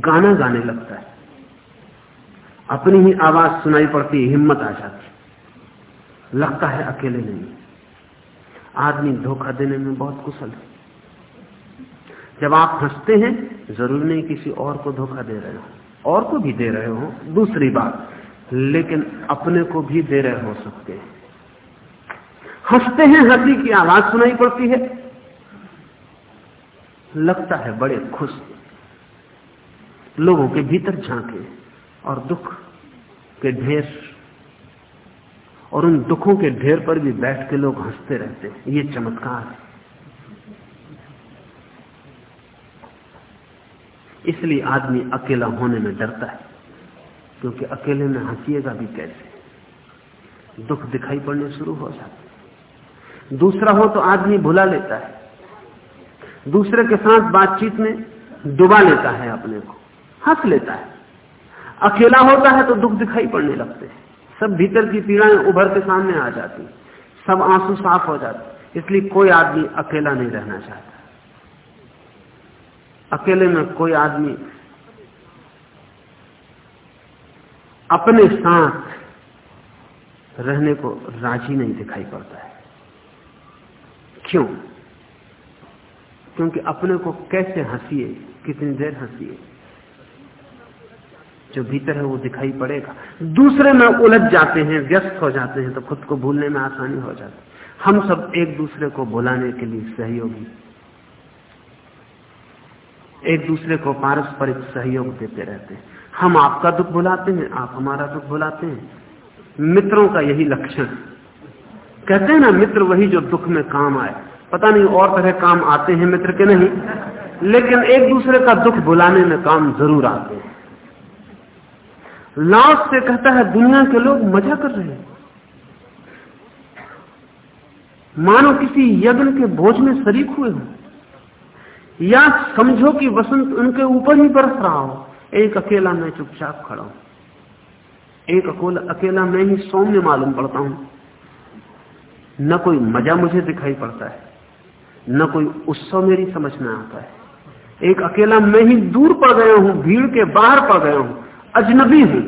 गाना गाने लगता है। अपनी ही आवाज़ सुनाई पड़ती है, हिम्मत आ जाती लगता है अकेले नहीं। आदमी धोखा देने में बहुत कुशल है। जब आप हँसते हैं, ज़रूर नहीं किसी और को धोखा दे रहे हो। और को भी दे रहे हो, दूसरी बात, लेकिन अपने को भी दे रहे हो सकते हैं। हँसते हैं, हँसी की आवाज़ सुनाई पड़ती है। लगता है बड़े खुश। लोगों के भीतर झांके और दुख के ढेर। और उन दुखों के ढेर पर भी बैठ के लोग हँसते रहते हैं। ये चमत्कार है। इसलिए आदमी अकेला होने में डरता है, क्योंकि अकेले में हंसीएगा भी कैसे? दुख दिखाई पड़ने शुरू हो जाते दूसरा हो तो आदमी भुला लेता है। दूसरे के साथ बातचीत में डुबा लेता है अपने को, हंस लेता है। अकेला होता है तो दुख दिखाई पड़ने लगते हैं। सब भीतर की पीड़ाएँ उभर के सामने आ जाती सब आँसू साफ़ हो जाते इसलिए कोई आदमी अकेला नहीं रहना चाहता। अकेले में कोई आदमी अपने साथ रहने को राज़ी नहीं दिखाई पड़ता है। क्यों? क्योंकि अपने को कैसे हंसीए, कितनी देर हंसीए, जो भीतर है वो दिखाई पड़ेगा। दूसरे में उलझ जाते हैं, व्यस्त हो जाते हैं तो खुद को भूलने में आसानी हो जाती है। हम सब एक दूसरे को भुलाने के लिए सहयोगी एक दूसरे को पारस्परिक सहयोग देते रहते हैं। हम आपका दुख भुलाते हैं, आप हमारा दुख भुलाते हैं। मित्रों का यही लक्षण। कहते हैं ना, मित्र वही जो दुख में काम आए। पता नहीं और तरह काम आते हैं मित्र के नहीं, लेकिन एक दूसरे का दुख भुलाने में काम ज़रूर आते हैं। लाश से कहता है, दुनिया के लोग मज़ा कर रहे हैं। मानो किसी यज्ञ के भोज में शरीक हुए हो। या समझो कि वसंत उनके ऊपर ही बरस रहा हो। एक अकेला मैं चुपचाप खड़ा हूँ। एक अकेला अकेला मैं ही सौम्य मालूम पड़ता हूँ। न कोई मज़ा मुझे दिखाई पड़ता है, न कोई उत्सव मेरी समझ में आता है। एक अकेला मैं ही दूर पड़ गया हूँ, भीड़ के बाहर पड़ गया हूँ, अजनबी हूँ।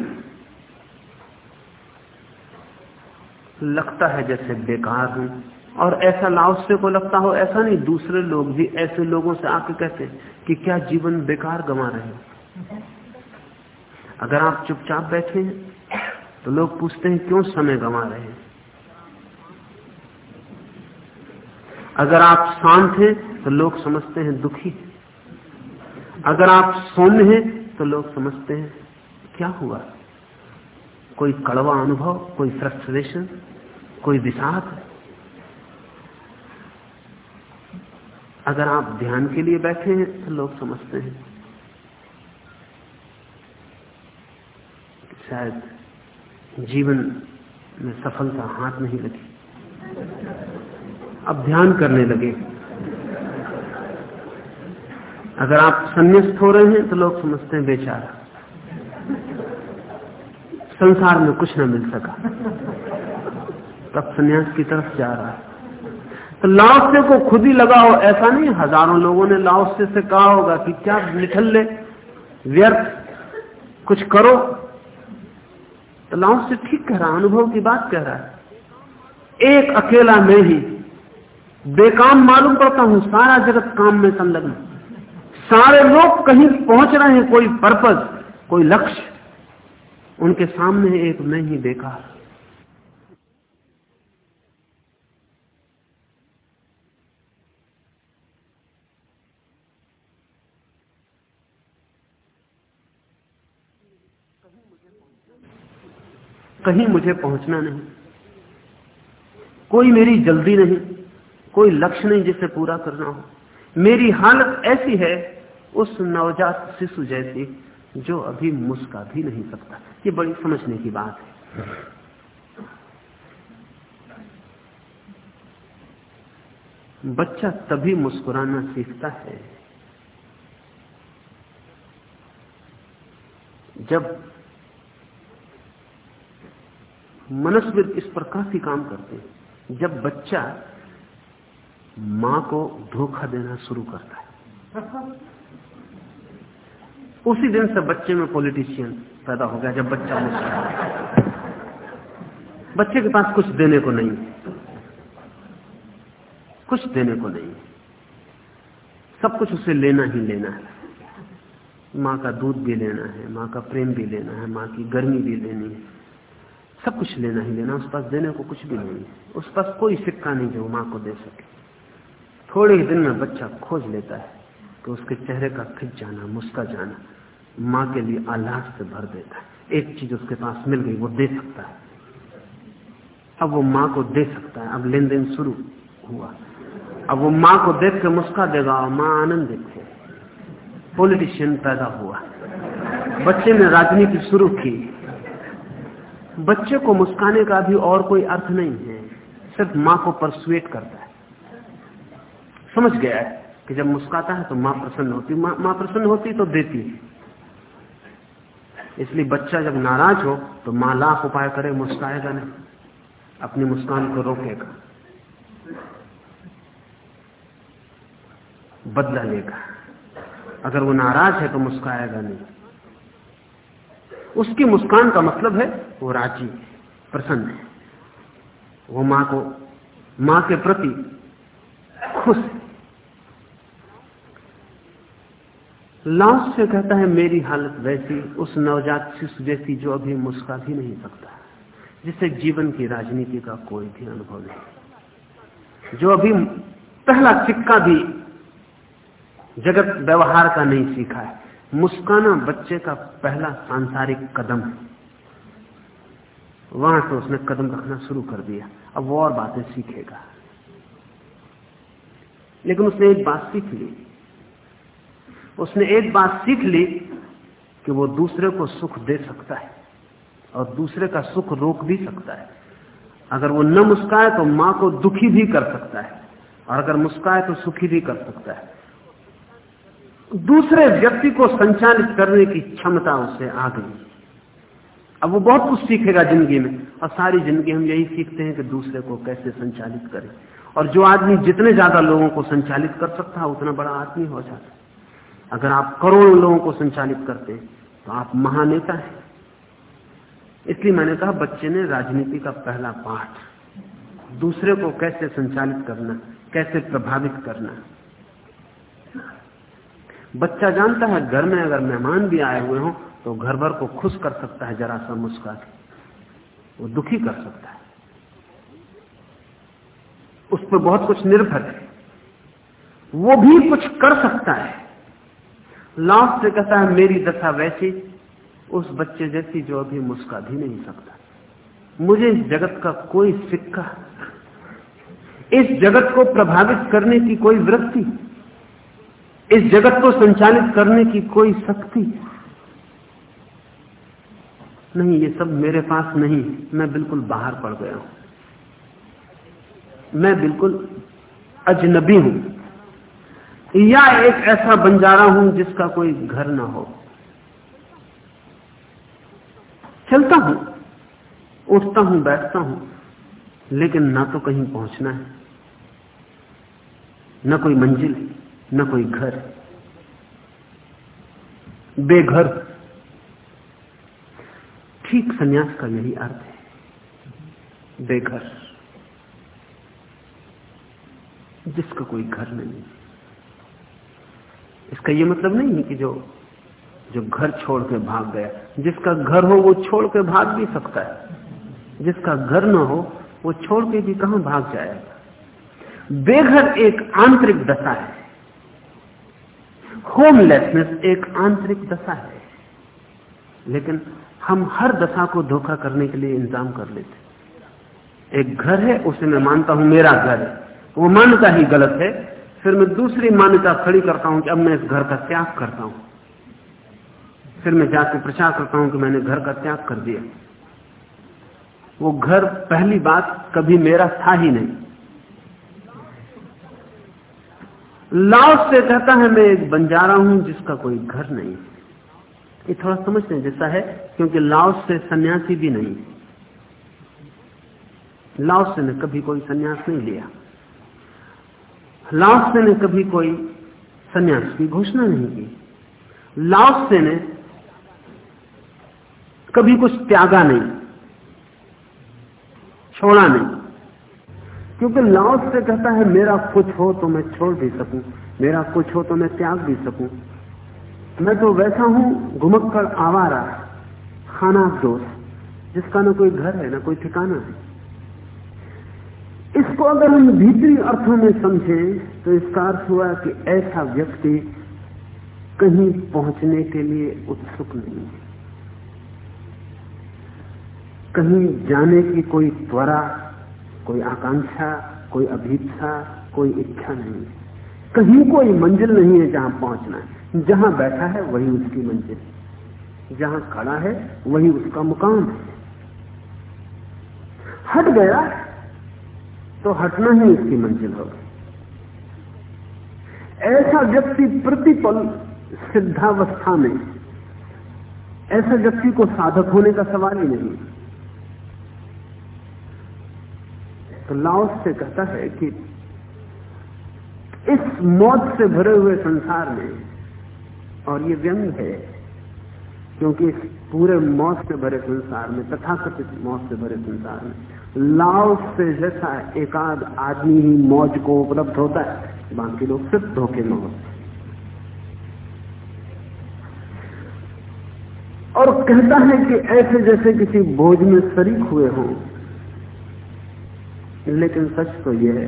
लगता है जैसे बेकार हूँ। और ऐसा लाओसे को लगता हो, ऐसा नहीं, दूसरे लोग भी ऐसे लोगों से आके कहते कि क्या जीवन बेकार गंवा रहे हो। अगर आप चुपचाप बैठे हैं तो लोग पूछते हैं, क्यों समय गंवा रहे हैं? अगर आप शांत हैं तो लोग समझते हैं दुखी अगर आप सौम्य हैं तो लोग समझते हैं, क्या हुआ? कोई कड़वा अनुभव, कोई फ्रस्ट्रेशन कोई विषाद? अगर आप ध्यान के लिए बैठे हैं तो लोग समझते हैं। शायद जीवन में सफलता हाथ नहीं लगी। अब ध्यान करने लगे। अगर आप संन्यास्त हो रहे हैं तो लोग समझते हैं, बेचारा। संसार में कुछ न मिल सका। तब संन्यास की तरफ़ जा रहा है। लाओसे को खुद ही लगाओ ऐसा नहीं, हज़ारों लोगों ने लाओसे से कहा होगा कि क्या निठल ले, व्यर्थ, कुछ करो। तो लाओस ठीक कह रहा अनुभव की बात कह रहा है। एक अकेला मैं ही, बेकाम मालूम पड़ता हूँ, सारा जगत काम में संलग्न। सारे लोग कहीं पहुँच रहे हैं, कोई पर्पज, कोई लक्ष्य। उनके सामने एक मैं ही बेकार। कहीं मुझे पहुँचना नहीं। कोई मेरी जल्दी नहीं, कोई लक्ष्य नहीं जिसे पूरा करना हो। मेरी हालत ऐसी है, उस नवजात शिशु जैसी, जो अभी मुस्का भी नहीं सकता। ये बड़ी समझने की बात है। बच्चा तभी मुस्कुराना सीखता है, जब मनस्विद इस पर काफ़ी काम करते हैं। जब बच्चा माँ को धोखा देना शुरू करता है। उसी दिन से बच्चे में पॉलिटिशियन पैदा हो गया, जब बच्चा बच्चे के पास कुछ देने को नहीं कुछ देने को नहीं सब कुछ उसे लेना ही लेना है। माँ का दूध भी लेना है, माँ का प्रेम भी लेना है, माँ की गर्मी भी लेनी है। सब कुछ लेना ही लेना, उस पास देने को कुछ भी नहीं। उस पास कोई सिक्का नहीं जो माँ को दे सके। थोड़े ही दिन में बच्चा खोज लेता है कि उसके चेहरे का खिंच जाना, मुस्का जाना, माँ के लिए आह्लाद से भर देता है। एक चीज़ उसके पास मिल गई, वो दे सकता है। अब वो माँ को दे सकता है। अब लेन देन शुरू हुआ। अब वो माँ को देख के मुस्का देगा और माँ आनंदित है। पॉलिटिशियन पैदा हुआ। बच्चे ने राजनीति शुरू की। बच्चे को मुस्काने का भी और कोई अर्थ नहीं है, सिर्फ़ माँ को परसुएट करता है। समझ गया है कि जब मुस्काता है तो माँ प्रसन्न होती माँ मा प्रसन्न होती तो देती इसलिए बच्चा जब नाराज़ हो तो माँ लाख उपाय करे, मुस्काएगा नहीं। अपनी मुस्कान को रोकेगा। बदला लेगा। अगर वो नाराज़ है तो मुस्काएगा नहीं। उसकी मुस्कान का मतलब है वो राज़ी, प्रसन्न है। वो माँ को, माँ के प्रति खुश लाउस से कहता है, मेरी हालत वैसी, उस नवजात शिशु जैसी जो अभी मुस्का भी नहीं सकता, जिसे जीवन की राजनीति का कोई भी अनुभव नहीं। जो अभी पहला सिक्का भी जगत व्यवहार का नहीं सीखा है मुस्काना बच्चे का पहला सांसारिक कदम है। वहाँ से उसने कदम रखना शुरू कर दिया। अब वो और बातें सीखेगा। लेकिन उसने एक बात सीख ली। उसने एक बात सीख ली कि वो दूसरे को सुख दे सकता है और दूसरे का सुख रोक भी सकता है। अगर वो न मुस्काए तो माँ को दुखी भी कर सकता है और अगर मुस्काए तो सुखी भी कर सकता है। दूसरे व्यक्ति को संचालित करने की क्षमता उससे आ गई। अब वो बहुत कुछ सीखेगा ज़िंदगी में। और सारी ज़िंदगी हम यही सीखते हैं कि दूसरे को कैसे संचालित करें। और जो आदमी जितने ज़्यादा लोगों को संचालित कर सकता है, उतना बड़ा आदमी हो जाता है। अगर आप करोड़ों लोगों को संचालित करते तो आप महानेता हैं। इसलिए मैंने कहा, बच्चे ने राजनीति का पहला पाठ, दूसरे को कैसे संचालित करना, कैसे प्रभावित करना। बच्चा जानता है, घर में अगर मेहमान भी आए हुए हों तो घर भर को खुश कर सकता है, जरा सा मुस्का के वो दुखी कर सकता है। उस पर बहुत कुछ निर्भर है। वो भी कुछ कर सकता है। लास्ट से कहता है, मेरी दशा वैसी, उस बच्चे जैसी जो अभी मुस्का भी नहीं सकता। मुझे इस जगत का कोई सिक्का, इस जगत को प्रभावित करने की कोई वृत्ति इस जगत को संचालित करने की कोई शक्ति नहीं, ये सब मेरे पास नहीं। मैं बिल्कुल बाहर पड़ गया हूँ। मैं बिल्कुल अजनबी हूँ। या एक ऐसा बंजारा हूँ जिसका कोई घर ना हो। चलता हूँ, उठता हूँ, बैठता हूँ, लेकिन ना तो कहीं पहुँचना है, ना कोई मंजिल। न कोई घर। बेघर। ठीक सन्यास का यही अर्थ है। बेघर। जिसका कोई घर नहीं। इसका यह मतलब नहीं है कि जो जो घर छोड़ के भाग गया, जिसका घर हो वो छोड़ के भाग भी सकता है। जिसका घर ना हो वो छोड़ के भी कहाँ भाग जाएगा? बेघर एक आंतरिक दशा है। होमलेसनेस एक आंतरिक दशा है। लेकिन हम हर दशा को धोखा करने के लिए इंतज़ाम कर लेते एक घर है, उसे मैं मानता हूँ मेरा घर है। वो मान्यता ही गलत है। फिर मैं दूसरी मान्यता खड़ी करता हूँ कि अब मैं इस घर का त्याग करता हूँ। फिर मैं जाकर प्रचार करता हूँ कि मैंने घर का त्याग कर दिया। वो घर पहली बात कभी मेरा था ही नहीं। लाओ से कहता है, मैं एक बंजारा हूँ जिसका कोई घर नहीं ये थोड़ा समझते हैं जैसा है, क्योंकि लाओस से सन्यासी भी नहीं। लाओस ने कभी कोई सन्यास नहीं लिया। लाओसे ने कभी कोई सन्यास की घोषणा नहीं की। लाओसे ने कभी कुछ त्यागा नहीं, छोड़ा नहीं। क्योंकि लाओस से कहता है, मेरा कुछ हो तो मैं छोड़ भी सकूँ, मेरा कुछ हो तो मैं त्याग भी सकूँ। मैं तो वैसा हूँ, घुमक्कड़ आवारा खाना दोस्त, जिसका ना कोई घर है, ना कोई ठिकाना है। इसको अगर हम भीतरी अर्थों में समझें तो इसका अर्थ हुआ कि ऐसा व्यक्ति कहीं पहुँचने के लिए उत्सुक नहीं है। कहीं जाने की कोई त्वरा कोई आकांक्षा, कोई अभीक्षा कोई इच्छा नहीं। कहीं कोई मंजिल नहीं है जहाँ पहुँचना है। जहाँ बैठा है, वही उसकी मंजिल जहाँ खड़ा है, वही उसका मुकाम है। हट गया तो हटना ही उसकी मंजिल होगी। ऐसा व्यक्ति प्रतिपल सिद्धावस्था में, ऐसा व्यक्ति को साधक होने का सवाल ही नहीं। तो लाओस से कहता है कि इस मौत से भरे हुए संसार में, और ये व्यंग है, क्योंकि इस पूरे मौत से भरे संसार में, तथाकथित मौत से भरे संसार में लाव से जैसा एकाध आदमी ही मौज को उपलब्ध होता है, बाकी लोग सिर्फ़ धोखे में होते और कहता है कि ऐसे जैसे किसी भोज में शरीक हुए हों लेकिन सच तो यह है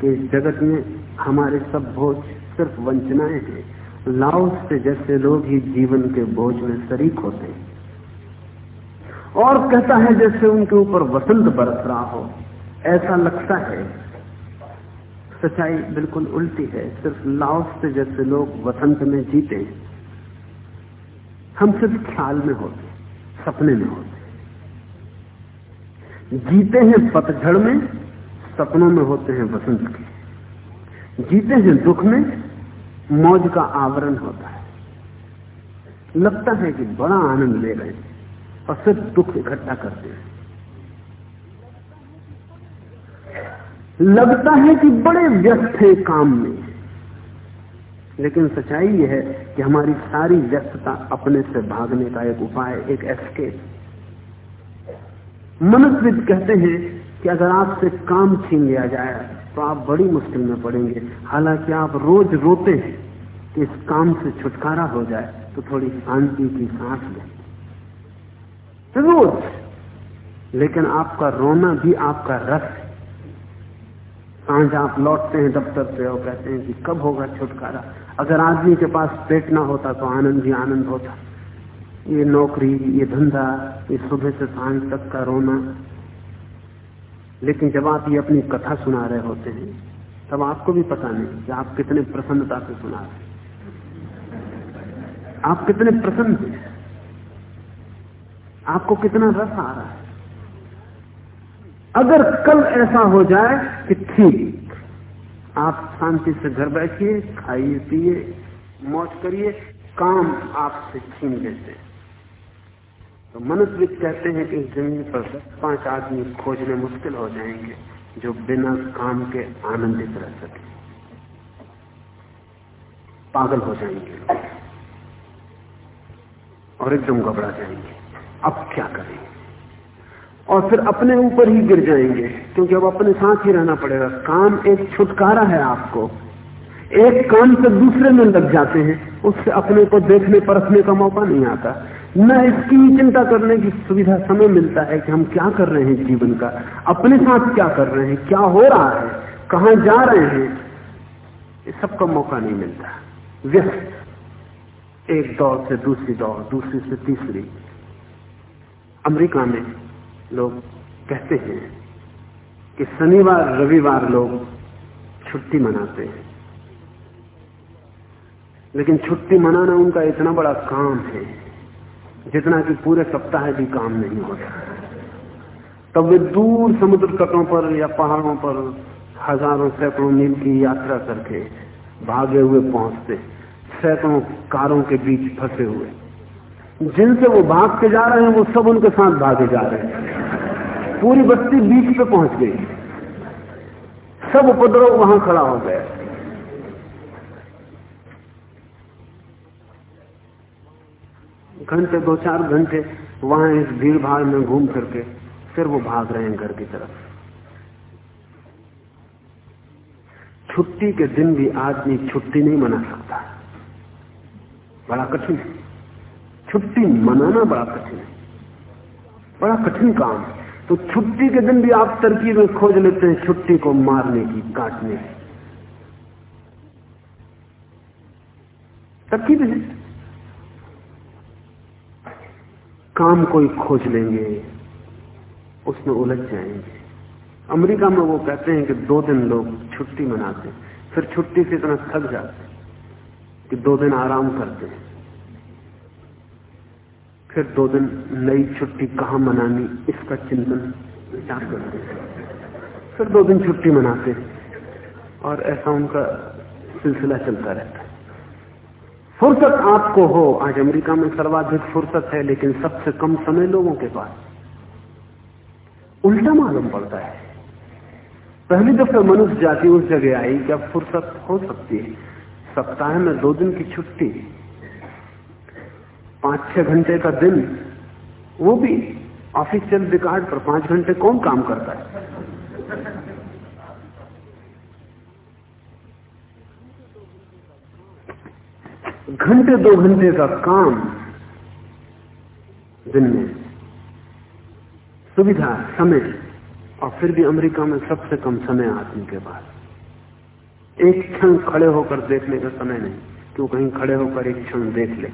कि इस जगत में हमारे सब भोज सिर्फ़ वंचनाएँ हैं। लाओस से जैसे लोग ही जीवन के बोझ में शरीक होते हैं। और कहता है जैसे उनके ऊपर वसंत बरस रहा हो। ऐसा लगता है। सच्चाई बिल्कुल उल्टी है। सिर्फ़ लाओस से जैसे लोग वसंत में जीते हम सिर्फ़ ख्याल में होते सपने में होते जीते हैं पतझड़ में, सपनों में होते हैं वसंत के। जीते हैं दुख में, मौज का आवरण होता है। लगता है कि बड़ा आनंद ले रहे हैं और सिर्फ़ दुख इकट्ठा करते हैं। लगता है कि बड़े व्यस्त है काम में। लेकिन सच्चाई यह है कि हमारी सारी व्यस्तता अपने से भागने का एक उपाय, एक एस्केप मनुष्यविद कहते हैं कि अगर आपसे काम छीन लिया जाए तो आप बड़ी मुश्किल में पड़ेंगे। हालाँकि आप रोज रोते हैं कि इस काम से छुटकारा हो जाए तो थोड़ी शांति की सांस लें। रोज। लेकिन आपका रोना भी आपका रस है। साँझ आप लौटते हैं दफ्तर से और कहते हैं कि कब होगा छुटकारा? अगर आदमी के पास पेट ना होता तो आनंद ही आनंद होता। ये नौकरी, ये धंधा, ये सुबह से साँझ तक का रोना। लेकिन जब आप ये अपनी कथा सुना रहे होते हैं, तब आपको भी पता नहीं कि आप कितने प्रसन्नता से सुना रहे आप कितने प्रसन्न हैं। आपको कितना रस आ रहा है। अगर कल ऐसा हो जाए कि ठीक, आप शांति से घर बैठिए, खाइए, पिए, मौज करिए, काम आपसे छीन लेते हैं। तो मनुष्य कहते हैं कि इस ज़मीन पर पाँच आदमी खोजने मुश्किल हो जाएँगे, जो बिना काम के आनंदित रह सके। पागल हो जाएँगे और एकदम घबरा जाएँगे। अब क्या करें? और फिर अपने ऊपर ही गिर जाएँगे, क्योंकि अब अपने साथ ही रहना पड़ेगा। काम एक छुटकारा है आपको। एक काम से दूसरे में लग जाते हैं, उससे अपने को देखने, परखने का मौका नहीं आता। न इसकी चिंता करने की सुविधा समय मिलता है कि हम क्या कर रहे हैं जीवन का, अपने साथ क्या कर रहे हैं, क्या हो रहा है, कहा जा रहे हैं सबका मौका नहीं मिलता। व्यस्त। एक दौर से दूसरी दौर, दूसरी से तीसरी। अमेरिका में लोग कहते हैं कि शनिवार, रविवार लोग छुट्टी मनाते हैं। लेकिन छुट्टी मनाना उनका इतना बड़ा काम है। जितना कि पूरे सप्ताह भी काम नहीं होता तब वे दूर समुद्र तटों पर या पहाड़ों पर हज़ारों सैकड़ों मील की यात्रा करके भागे हुए पहुँचते, सैकड़ों कारों के बीच फंसे हुए। जिनसे वो भाग के जा रहे हैं, वो सब उनके साथ भागे जा रहे हैं। पूरी बस्ती बीच पे पहुँच गई। सब उपद्रव वहाँ खड़ा हो गया। घंटे, दो चार घंटे वहाँ इस भीड़ भाड़ में घूम करके फिर वो भाग रहे हैं घर की तरफ़। छुट्टी के दिन भी आदमी छुट्टी नहीं मना सकता। बड़ा कठिन है। छुट्टी मनाना बड़ा कठिन है। बड़ा कठिन काम तो छुट्टी के दिन भी आप तरकीबें खोज लेते हैं, छुट्टी को मारने की, काटने की। तरकीबें काम कोई खोज लेंगे, उसमें उलझ जाएँगे। अमेरिका में वो कहते हैं कि दो दिन लोग छुट्टी मनाते फिर छुट्टी से इतना थक जाते कि दो दिन आराम करते हैं। फिर दो दिन नई छुट्टी कहाँ मनानी, इसका चिंतन विचार करते हैं। फिर दो दिन छुट्टी मनाते और ऐसा उनका सिलसिला चलता रहता है। फुर्सत आपको हो। आज अमेरिका में सर्वाधिक फुर्सत है, लेकिन सबसे कम समय लोगों के पास। उल्टा मालूम पड़ता है। पहली दफे मनुष्य जाति उस जगह आई अब फुर्सत हो सकती है। सप्ताह में दो दिन की छुट्टी, पाँच छह घंटे का दिन, वो भी ऑफिशियल रिकॉर्ड पर पाँच घंटे कौन काम करता है? घंटे दो घंटे का काम दिन में। सुविधा, समय। और फिर भी अमेरिका में सबसे कम समय आदमी के पास। एक क्षण खड़े होकर देखने का समय नहीं, क्यों कहीं खड़े होकर एक क्षण देख ले।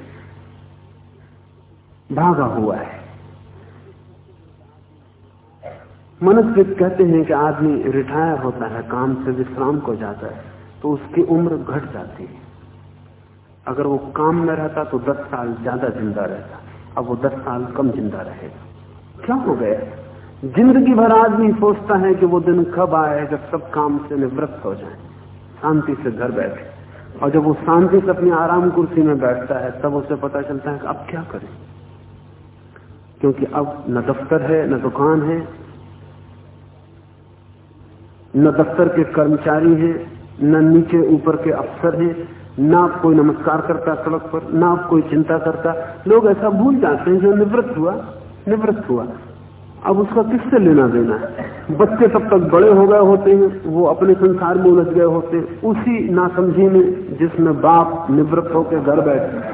भागा हुआ है। मनुष्य कहते हैं कि आदमी रिटायर होता है, काम से विश्राम को जाता है तो उसकी उम्र घट जाती है। अगर वो काम में रहता तो दस साल ज़्यादा ज़िंदा रहता। अब वो दस साल कम ज़िंदा रहेगा। क्या हो गया? ज़िंदगी भर आदमी सोचता है कि वो दिन कब आए जब सब काम से निवृत्त हो जाए, शांति से घर बैठे। और जब वो शांति से अपनी आराम कुर्सी में बैठता है, तब उसे पता चलता है कि अब क्या करें? क्योंकि अब न दफ्तर है, न दुकान है, न दफ्तर के कर्मचारी हैं, न नीचे ऊपर के अफसर हैं ना कोई नमस्कार करता सड़क पर, ना कोई चिंता करता। लोग ऐसा भूल जाते हैं जो निवृत्त हुआ निवृत्त हुआ। अब उसका किससे लेना देना? है बच्चे तब तक बड़े हो गए होते हैं, वो अपने संसार में उलझ गए होते हैं। उसी नासमझी में जिसमें बाप निवृत्त होकर घर बैठे।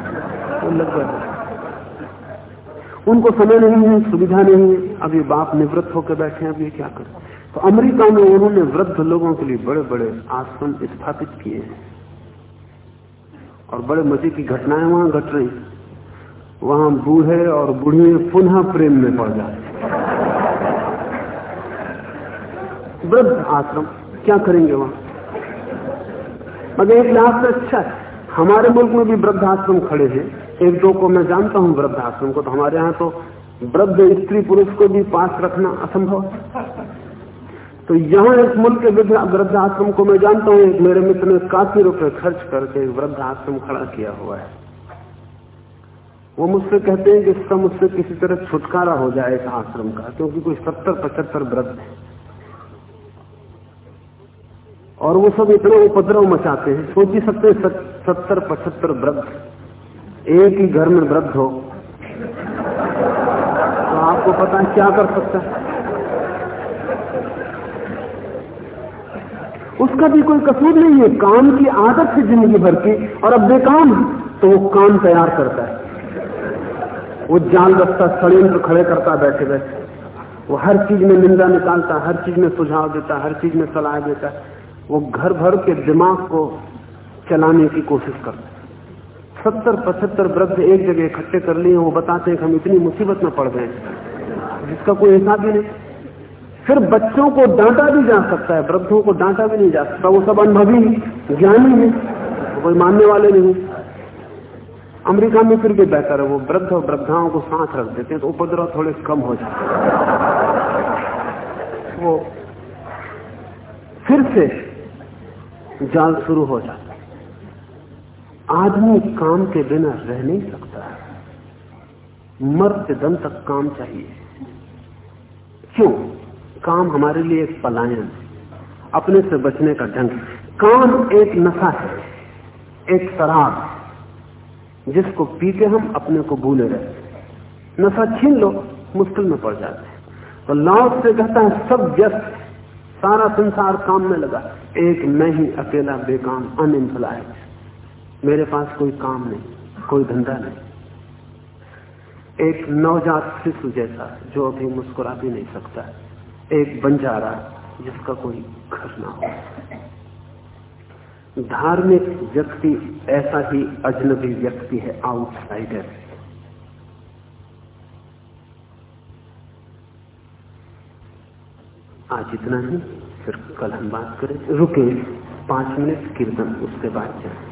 उनको समय नहीं है, सुविधा नहीं है। अब ये बाप निवृत्त होकर बैठे हैं, अब ये क्या करें? तो अमेरिका में उन्होंने वृद्ध लोगों के लिए बड़े बड़े आश्रम स्थापित किए हैं। और बड़े मज़े की घटनाएँ वहाँ घट रही। वहाँ बूढ़े और बुढ़िए पुनः प्रेम में पड़ जाते। वृद्ध आश्रम, क्या करेंगे वहाँ? मगर एक लिहाज से अच्छा है, हमारे मुल्क में भी वृद्ध आश्रम खड़े हैं। एक दो को मैं जानता हूँ वृद्ध आश्रम को तो हमारे यहाँ तो वृद्ध स्त्री पुरुष को भी पास रखना असंभव तो यहाँ इस मुल्क के वृद्ध आश्रम को मैं जानता हूँ, एक मेरे मित्र ने काफ़ी रुपए खर्च करके वृद्ध आश्रम खड़ा किया हुआ है। वो मुझसे कहते हैं कि इसका मुझसे किसी तरह छुटकारा हो जाए इस आश्रम का, क्योंकि कोई सत्तर, पचहत्तर वृद्ध है। और वो सब इतना उपद्रव मचाते हैं। सोच ही सकते हैं सत्तर, पचहत्तर वृद्ध एक ही घर में वृद्ध हो। तो आपको पता है क्या कर सकता है? उसका भी कोई कसूर नहीं है। काम की आदत से ज़िंदगी भर की। और अब बेकाम तो वो काम तैयार करता है। वो जाल रखता षडयंत्र खड़े करता बैठे बैठे। वो हर चीज़ में निंदा निकालता हर चीज़ में सुझाव देता हर चीज़ में सलाह देता वो घर भर के दिमाग को चलाने की कोशिश करता सत्तर पचहत्तर वृद्ध एक जगह इकट्ठे कर लिए, वो बताते हैं कि हम इतनी मुसीबत में पड़ गए जिसका कोई हिसाब ही नहीं। फिर बच्चों को डांटा भी जा सकता है, वृद्धों को डांटा भी नहीं जा सकता। वो सब अनुभवी, ज्ञानी है कोई मानने वाले नहीं। अमेरिका में फिर भी बेहतर है, वो वृद्ध और वृद्धाओं को साथ रख देते हैं तो उपद्रव थोड़े कम हो जाते वो फिर से जाल शुरू हो जाता है। आदमी काम के बिना रह नहीं सकता मरते दम तक काम चाहिए। क्यों? काम हमारे लिए एक पलायन अपने से बचने का ढंग काम एक नशा है, एक शराब जिसको पी के हम अपने को भूले रहते नशा छीन लो, मुश्किल में पड़ जाते हैं। तो लाओ से कहता है, सब व्यस्त, सारा संसार काम में लगा। एक मैं ही अकेला, बेकाम अनएम्प्लॉयड मेरे पास कोई काम नहीं, कोई धंधा नहीं। एक नवजात शिशु जैसा जो अभी मुस्कुरा भी नहीं सकता है। एक बंजारा जिसका कोई घर ना हो। धार्मिक व्यक्ति ऐसा ही अजनबी व्यक्ति है आउटसाइडर आज इतना ही, फिर कल हम बात करें। रुके, पाँच मिनट, कीर्तन, उसके बाद जाए।